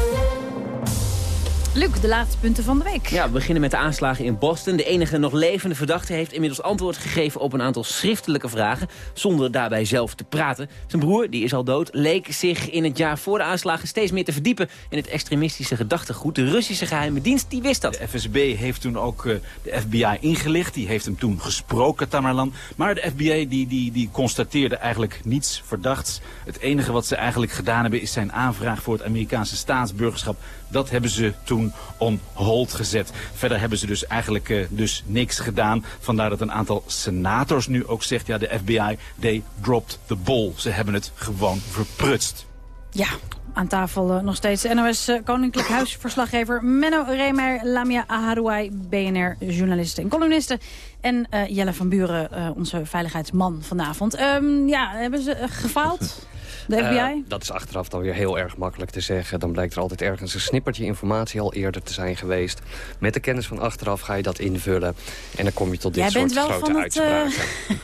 Luc, de laatste punten van de week. Ja, we beginnen met de aanslagen in Boston. De enige nog levende verdachte heeft inmiddels antwoord gegeven op een aantal schriftelijke vragen, zonder daarbij zelf te praten. Zijn broer, die is al dood, leek zich in het jaar voor de aanslagen steeds meer te verdiepen in het extremistische gedachtegoed. De Russische geheime dienst, die wist dat. De FSB heeft toen ook eh, de FBI ingelicht. Die heeft hem toen gesproken, Tamerlan. Maar de FBI die, die, die constateerde eigenlijk niets verdachts. Het enige wat ze eigenlijk gedaan hebben is zijn aanvraag voor het Amerikaanse staatsburgerschap. Dat hebben ze toen on hold gezet. Verder hebben ze dus eigenlijk eh, dus niks gedaan. Vandaar dat een aantal senators nu ook zegt... ja, de FBI, they dropped the ball. Ze hebben het gewoon verprutst. Ja, aan tafel uh, nog steeds NOS uh, Koninklijk Huisverslaggever Menno Remer, Lamia Aharouai, BNR-journalist en columniste. En uh, Jelle van Buren, onze veiligheidsman vanavond. Um, ja, hebben ze gefaald? De FBI? Uh, dat is achteraf dan weer heel erg makkelijk te zeggen. Dan blijkt er altijd ergens een snippertje informatie al eerder te zijn geweest. Met de kennis van achteraf ga je dat invullen. En dan kom je tot dit Jij soort grote grote uitspraken.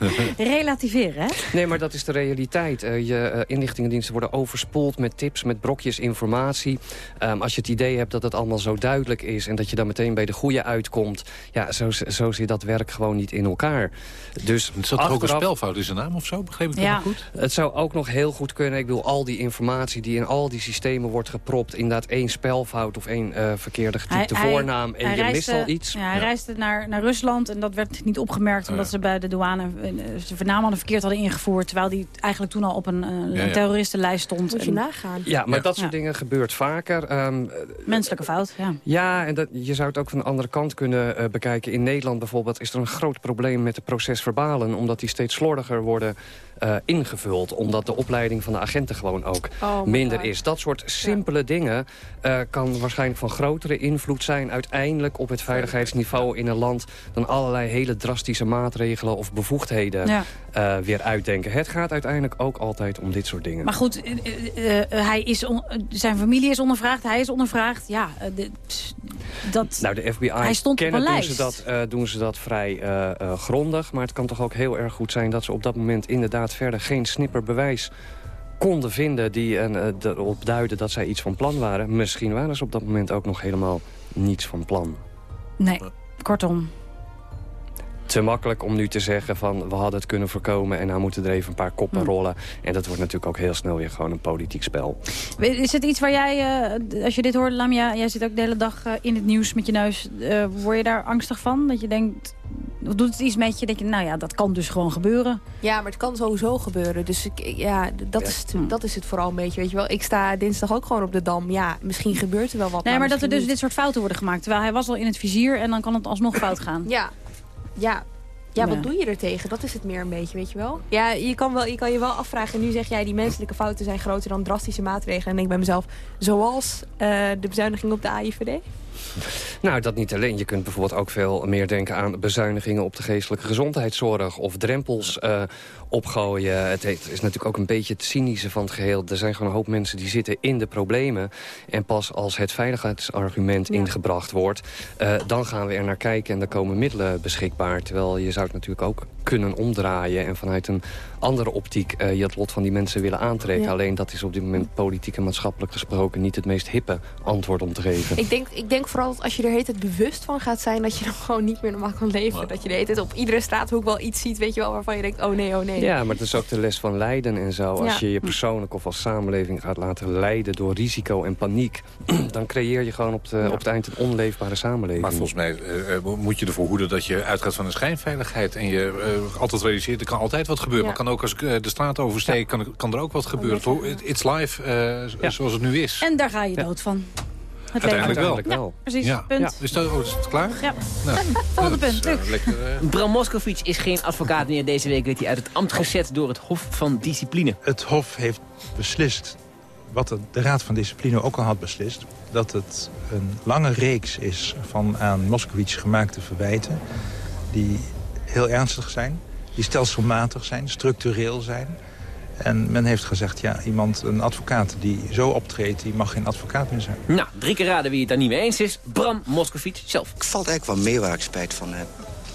Uh, relativeren, hè? Nee, maar dat is de realiteit. Uh, je inlichtingendiensten worden overspoeld met tips, met brokjes informatie. Um, als je het idee hebt dat het allemaal zo duidelijk is... en dat je dan meteen bij de goede uitkomt... ja, zo, zo zit dat werk gewoon niet in elkaar. Dus Zat er achteraf... ook een spelfout in zijn naam of zo? Begreep ik ja. dat goed? Het zou ook nog heel goed kunnen ik bedoel, al die informatie die in al die systemen wordt gepropt... inderdaad één spelfout of één uh, verkeerde getypte hij, voornaam... en hij je reisde, mist al iets. Ja, hij reisde naar, naar Rusland en dat werd niet opgemerkt... omdat ze bij de douane de naam hadden verkeerd hadden ingevoerd... terwijl die eigenlijk toen al op een, uh, een terroristenlijst stond. Moet je nagaan. Ja, maar dat soort dingen gebeurt vaker. Um, Menselijke fout, ja. Ja, en dat, je zou het ook van de andere kant kunnen uh, bekijken. In Nederland bijvoorbeeld is er een groot probleem met de procesverbalen... omdat die steeds slordiger worden uh, ingevuld. Omdat de opleiding van de agenten gewoon ook oh minder is. Dat soort simpele ja. dingen uh, kan waarschijnlijk van grotere invloed zijn... uiteindelijk op het veiligheidsniveau in een land... dan allerlei hele drastische maatregelen of bevoegdheden ja. uh, weer uitdenken. Het gaat uiteindelijk ook altijd om dit soort dingen. Maar goed, hij is zijn familie is ondervraagd, hij is ondervraagd. Ja, de, dat, nou, de FBI hij stond kennen, op doen. Ze dat, doen ze dat vrij grondig. Maar het kan toch ook heel erg goed zijn dat ze op dat moment inderdaad verder geen snipper bewijs konden vinden... die uh, erop duiden dat zij iets van plan waren. Misschien waren ze op dat moment ook nog helemaal niets van plan. Nee, kortom. Te makkelijk om nu te zeggen van we hadden het kunnen voorkomen... en nou moeten er even een paar koppen Hm. rollen. En dat wordt natuurlijk ook heel snel weer gewoon een politiek spel. Is het iets waar jij, uh, als je dit hoort, Lamia... jij zit ook de hele dag uh, in het nieuws met je neus... Uh, word je daar angstig van? Dat je denkt, of doet het iets met je dat je, nou ja, dat kan dus gewoon gebeuren? Ja, maar het kan sowieso gebeuren. Dus ik, ja, dat, ja. Is het, dat is het vooral een beetje, weet je wel. Ik sta dinsdag ook gewoon op de Dam. Ja, misschien gebeurt er wel wat. Nee, maar dat er dus niet. dit soort fouten worden gemaakt. Terwijl hij was al in het vizier en dan kan het alsnog fout gaan. Ja, ja. Ja, wat doe je er tegen? Dat is het meer een beetje, weet je wel? Ja, je kan, wel, je kan je wel afvragen. Nu zeg jij, die menselijke fouten zijn groter dan drastische maatregelen. En ik denk bij mezelf, zoals uh, de bezuiniging op de AIVD? Nou, dat niet alleen. Je kunt bijvoorbeeld ook veel meer denken aan bezuinigingen op de geestelijke gezondheidszorg of drempels uh, opgooien. Het is natuurlijk ook een beetje het cynische van het geheel. Er zijn gewoon een hoop mensen die zitten in de problemen. En pas als het veiligheidsargument ja. ingebracht wordt, uh, dan gaan we er naar kijken en er komen middelen beschikbaar. Terwijl je zou het natuurlijk ook kunnen omdraaien en vanuit een andere optiek uh, je het lot van die mensen willen aantrekken. Ja. Alleen dat is op dit moment politiek en maatschappelijk gesproken niet het meest hippe antwoord om te geven. Ik denk, ik denk vooral dat als je er heet het bewust van gaat zijn... dat je dan gewoon niet meer normaal kan leven. Maar. Dat je de heet het op iedere straathoek wel iets ziet, weet je wel, waarvan je denkt, oh nee, oh nee. Ja, maar het is ook de les van lijden en zo. Als ja. je je persoonlijk of als samenleving gaat laten leiden door risico en paniek... dan creëer je gewoon op, de, ja. op het eind een onleefbare samenleving. Maar volgens mij uh, moet je ervoor hoeden dat je uitgaat van een schijnveiligheid... en je uh, altijd realiseert, er kan altijd wat gebeuren. Maar kan ook als ik uh, de straat oversteek, kan, kan er ook wat gebeuren. It's life, zoals het nu is. En daar ga je dood van. Het Uiteindelijk wel. Ja, precies, ja. punt. Ja. Is, dat, oh, is het klaar? Ja. Nou. Volgende punt, uh, lekker, uh... Bram Moskovic is geen advocaat meer. Deze week werd hij uit het ambt gezet door het Hof van Discipline. Het Hof heeft beslist, wat de, de Raad van Discipline ook al had beslist... dat het een lange reeks is van aan Moskovic gemaakte verwijten... die heel ernstig zijn, die stelselmatig zijn, structureel zijn... En men heeft gezegd, ja, iemand, een advocaat die zo optreedt... die mag geen advocaat meer zijn. Nou, drie keer raden wie het daar niet mee eens is. Bram Moskovic zelf. Ik valt eigenlijk wel mee waar ik spijt van heb.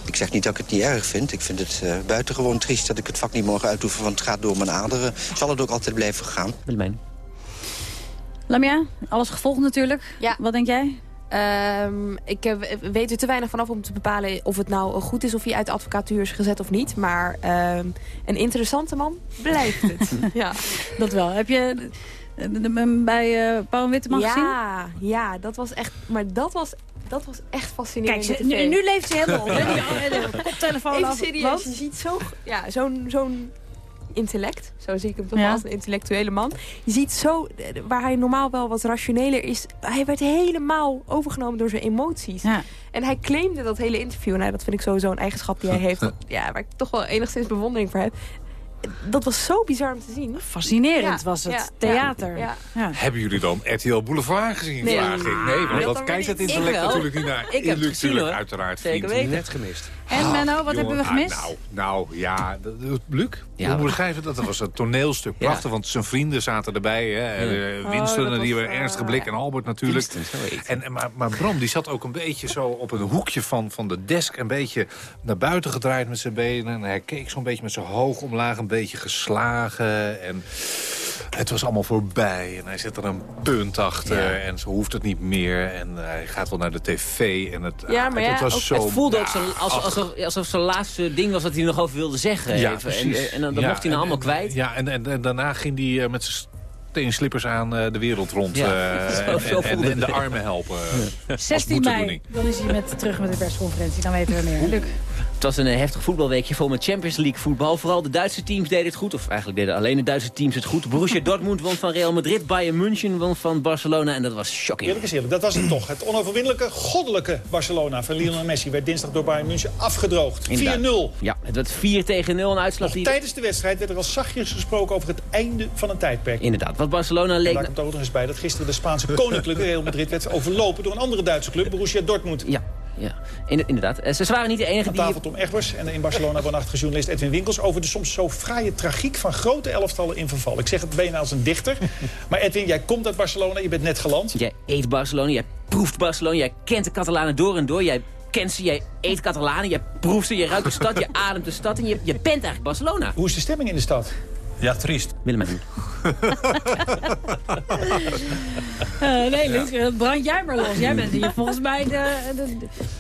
Ik zeg niet dat ik het niet erg vind. Ik vind het uh, buitengewoon triest dat ik het vak niet mogen uitoefenen... want het gaat door mijn aderen. Zal het ook altijd blijven gaan. Willemijn. Lamia, alles gevolgd natuurlijk. Ja. Wat denk jij? Um, ik uh, weet er te weinig vanaf om te bepalen of het nou goed is of hij uit de advocatuur is gezet of niet. Maar um, een interessante man blijft het. ja. Dat wel. Heb je bij uh, Paul Witteman ja, gezien? Ja, ja, dat was echt. Maar dat was dat was echt fascinerend. Kijk, ze, nu, nu, leeft ze helemaal op. de koptelefoon af. serieus, je ziet zo'n ja, zo'n zo'n intellect. Zo zie ik hem toch ja. als een intellectuele man. Je ziet zo, waar hij normaal wel wat rationeler is... hij werd helemaal overgenomen door zijn emoties. Ja. En hij claimde dat hele interview. Nou, dat vind ik sowieso een eigenschap die hij heeft. ja, waar ik toch wel enigszins bewondering voor heb. dat was zo bizar om te zien. Fascinerend Ja, was het. ja, Theater. ja, Hebben jullie dan RTL Boulevard gezien? Nee. Vraag ik. Nee, want Nee. dat kijkt het intellect natuurlijk niet naar. Ik heb het gezien, hoor. uiteraard. Zeker weten. Net gemist. En Menno, wat hebben we ah, gemist? nou, nou, ja, Luc, Ja, hoe je dat? Dat was een toneelstuk, Ja. prachtig, want zijn vrienden zaten erbij. Hè. Winston, Oh, die was, hebben een eh, ernstige blik, en Albert natuurlijk. Winston, en, maar, maar Bram, die zat ook een beetje zo op een hoekje van, van de desk... een beetje naar buiten gedraaid met zijn benen. En hij keek zo'n beetje met zijn hoog omlaag, een beetje geslagen. En het was allemaal voorbij. En hij zet er een punt achter. Ja. En zo hoeft het niet meer. En hij gaat wel naar de tv. En het, Ja, ah, maar het, ja, was ook- zo... Het voelde ook zo, alsof, alsof, alsof zijn laatste ding was dat hij nog over wilde zeggen. Ja, even. En, en, dan mocht hij nou en- allemaal kwijt. Ja, en, en, en daarna ging hij eh, met zijn teenslippers aan eh, de wereld rond. Ja, eh, zo- en, zo en, en, voelde en de armen helpen. eh, als 16 mei, dan is hij met, terug met de persconferentie. Dan weten we meer. Luc. Het was een eh, heftig voetbalweekje vol met Champions League voetbal. Vooral de Duitse teams deden het goed. Of eigenlijk deden alleen de Duitse teams het goed. Borussia Dortmund won van Real Madrid. Bayern München won van Barcelona. En dat was shocking. Eerlijk is eerlijk, dat was het toch. Het onoverwinnelijke, goddelijke Barcelona van Lionel Messi... werd dinsdag door Bayern München afgedroogd. 4-0. Inderdaad. Ja, het werd 4 tegen 0. Een uitslag Nog die... tijdens de wedstrijd werd er al zachtjes gesproken over het einde van een tijdperk. Inderdaad, wat Barcelona leek... Daar komt er ook nog eens bij dat gisteren de Spaanse koninklijke Real Madrid werd overlopen door een andere Duitse club, Borussia Dortmund. Ja, ja. In- inderdaad. Eh, Ze waren niet de enige Aan die... tafel Tom Egbers en in Barcelona woonachtige journalist Edwin Winkels... over de soms zo fraaie tragiek van grote elftallen in verval. Ik zeg het bijna als een dichter. Maar Edwin, jij komt uit Barcelona, je bent net geland. Jij eet Barcelona, jij proeft Barcelona, jij kent de Catalanen door en door. Jij kent ze, jij eet Catalanen, jij proeft ze, je ruikt de stad, je ademt de stad... en je, je bent eigenlijk Barcelona. Hoe is de stemming in de stad? Ja, triest. Willemijn. Eh, nee, Luc, brand jij maar los. Jij bent hier volgens mij de, de,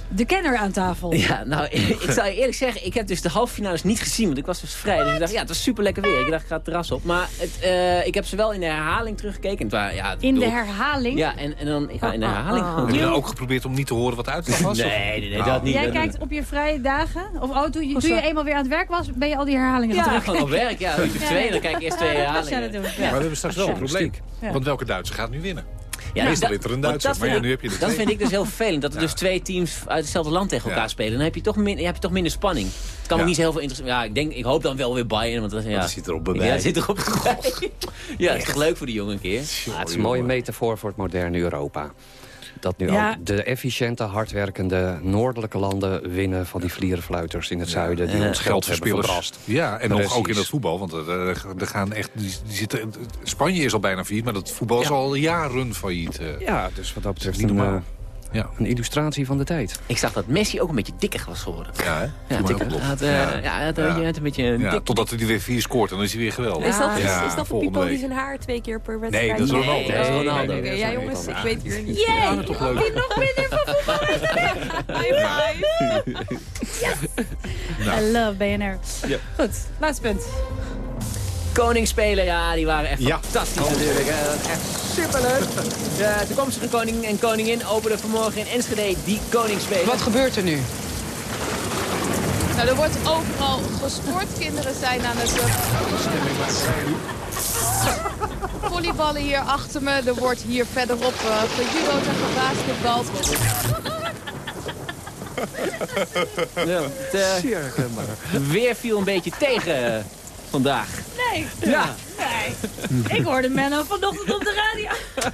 de kenner aan tafel. Ja, nou, ik zal je eerlijk zeggen, ik heb dus de halve finales niet gezien, want ik was dus vrij. Dus ik dacht, ja, het was super lekker weer. Ik dacht, ik ga het terras op. Maar het, eh, ik heb ze wel in de herhaling teruggekeken. En het waren, ja, In de herhaling? Ja, en, en dan, ik ga in de herhaling gewoon Heb je dan ook geprobeerd om niet te horen wat de uitslag was? Nee, nee, nee, Nou, dat niet. Jij kijkt op je vrije dagen? Of oh, toen, je, toen eenmaal weer aan het werk was, ben je al die herhalingen Ja, terug? gewoon op werk, ja. Uurtje twee, dan kijk ik eerst twee Ja, herhalingen. dat doen. Maar Ja. we hebben straks wel een probleem. Ja. Want welke Duitser gaat nu winnen? Ja, Meestal dat- wint er een Duitser, dat maar ja, nu ik- heb je Dat vind ik dus heel vervelend. Dat er Ja. dus twee teams uit hetzelfde land tegen elkaar Ja. spelen. Dan heb je toch, min, heb je toch minder spanning. Het kan Ja. ook niet zo heel veel interessant. Ja, ik, denk, ik hoop dan wel weer Bayern. Want dat, ja. dat zit erop bij. Ja, dat zit erop bij. Ja, het is toch leuk voor die jongen een keer. Ja, het is een mooie metafoor voor het moderne Europa. Dat nu Ja. ook de efficiënte, hardwerkende noordelijke landen winnen van die vlierenfluiters in het zuiden die Eh, ons geld hebben verprast. Ja, en nog ook in het voetbal. Want er, er- gaan echt, die, die zitten, Spanje is al bijna failliet, maar dat voetbal is al jaren failliet. eh. Ja, dus wat dat betreft Niet een, normaal. Ja. een illustratie van de tijd. Ik zag dat Messi ook een beetje dikker was geworden. Ja, hè? Ja, dikker. had, eh, Ja. ja, hij had, Ja. hij had een beetje een Ja, dik... totdat hij er weer vier scoort en dan is hij weer geweldig. Is dat, Ja, is dat voor Pipo die zijn haar twee keer per wedstrijd? Nee, dat is Ronaldo. Nee, dat is Ronaldo. Oké, ja jongens, ik weet weer niet. Jee, leuk. wie nog minder van voetbal High five. I love BNR. Ja. Goed, laatste punt. Koningsspelen, ja, die waren echt Ja. fantastisch natuurlijk. hè. Dat was echt superleuk. De toekomstige koning en koningin openen vanmorgen in Enschede die koningsspelen. Wat gebeurt er nu? Nou, er wordt overal gesport. Kinderen zijn aan het... eh, Volleyballen hier achter me. Er wordt hier verderop uh, gejudo'd en gebasketbald. Ja, het eh, weer viel een beetje tegen eh, vandaag. Nee. Ja. Ik hoorde Menno vanochtend op de radio.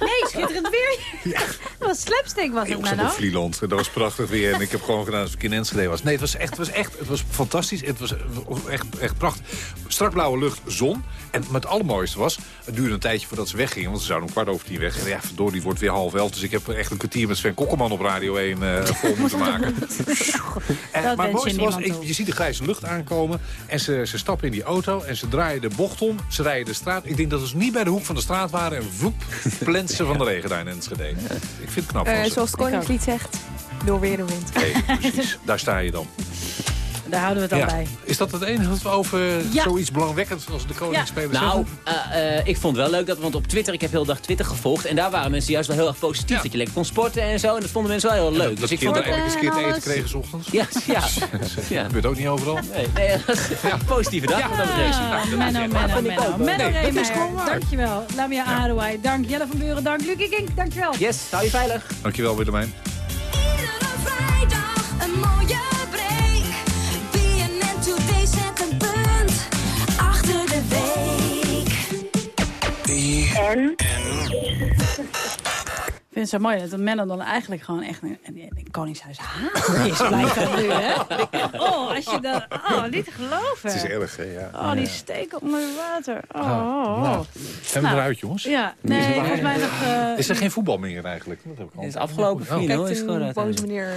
Nee, schitterend weer. Dat was slapstick, was het Ik Menno? op Vlieland. Dat was prachtig weer. En ik heb gewoon gedaan alsof ik in Enschede was. Nee, het was echt, het was echt het was fantastisch. Het was echt, echt prachtig. Strak blauwe lucht, zon. En het allermooiste was, het duurde een tijdje voordat ze weggingen. Want ze zouden om kwart over tien weg. En ja, verdorie, die wordt weer half elf. Dus ik heb echt een kwartier met Sven Kokkelman op Radio 1 eh, vol moeten maken. En, Dat maar het mooiste was, ik, je ziet de grijze lucht aankomen. En ze, ze stappen in die auto en ze draaien de bocht om. Ze rijden de straat. Ik denk dat ze niet bij de hoek van de straat waren. En vloep, plensen van de regen daar in Enschede. Ik vind het knap Eh, zoals het Koningslied zegt, door weer de wind. Nee, precies. Daar sta je dan. Daar houden we het al bij. Is dat het enige wat we over Ja. zoiets belangwekkends als de koningsspelen Nou, zeggen? eh, eh, ik vond het wel leuk, dat, want op Twitter, ik heb heel de dag Twitter gevolgd. En daar waren mensen juist wel heel erg positief. Dat je lekker kon sporten en zo. En dat vonden mensen wel heel leuk. Dat dus ik vond eindelijk eens een keer te eten kregen 's ochtends? Ja, ja. Dat gebeurt ook niet overal. Nee, nee, dat positieve dag. dat. Ah, Menno, Menno, Menno. Menno dat waar. dankjewel. Lamia Arouai, dank. Jelle van Buren, dank. Lucie Kink, dankjewel. Yes, hou je veilig. Dankjewel Willemijn. Iedere vrijdag een mooie En? Ik vind het zo mooi dat Menno dan eigenlijk gewoon echt een, een, een koningshuis haat is. Blijkbaar nu, hè? Oh, als je dat... Oh, niet te geloven. Het is erg, hè? Ja. Oh, die steken onder water. Oh, oh, oh. Nou, zijn we Nou, eruit, jongens? Ja, nee, volgens mij nog... eh, Is er geen voetbal meer eigenlijk? Dat heb ik al. Het is afgelopen, Oh. 4-0 Kijk, is uit. boze meneer.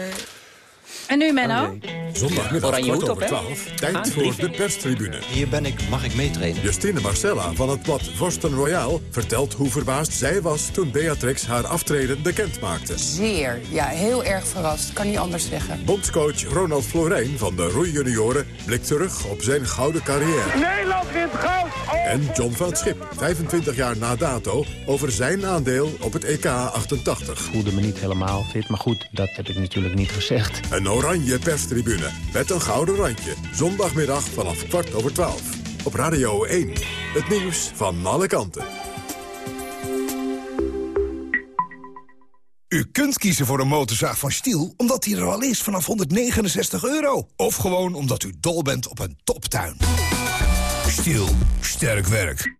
En nu, Menno? Zondagmiddag Oranje kwart hoed op, over twaalf. Gaan, Tijd voor briefing. de perstribune. Hier ben ik, mag ik meetrainen? Justine Marcella van het blad Vorsten Royal vertelt hoe verbaasd zij was... toen Beatrix haar aftreden bekend maakte. Zeer, ja, heel erg verrast. Kan niet anders zeggen. Bondscoach Ronald Florijn van de roeijunioren blikt terug op zijn gouden carrière. Nederland wint goud! En John van Schip, 25 jaar na dato, over zijn aandeel op het EK 88. voelde me niet helemaal fit, maar goed, dat heb ik natuurlijk niet gezegd. Een oranje perstribune met een gouden randje. Zondagmiddag vanaf kwart over 12. Op Radio 1. Het nieuws van alle kanten. U kunt kiezen voor een motorzaag van Stiel omdat die er al is vanaf 169 euro. Of gewoon omdat u dol bent op een toptuin. Stiel, sterk werk.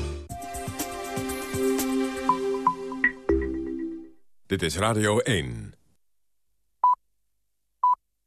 Dit is Radio 1.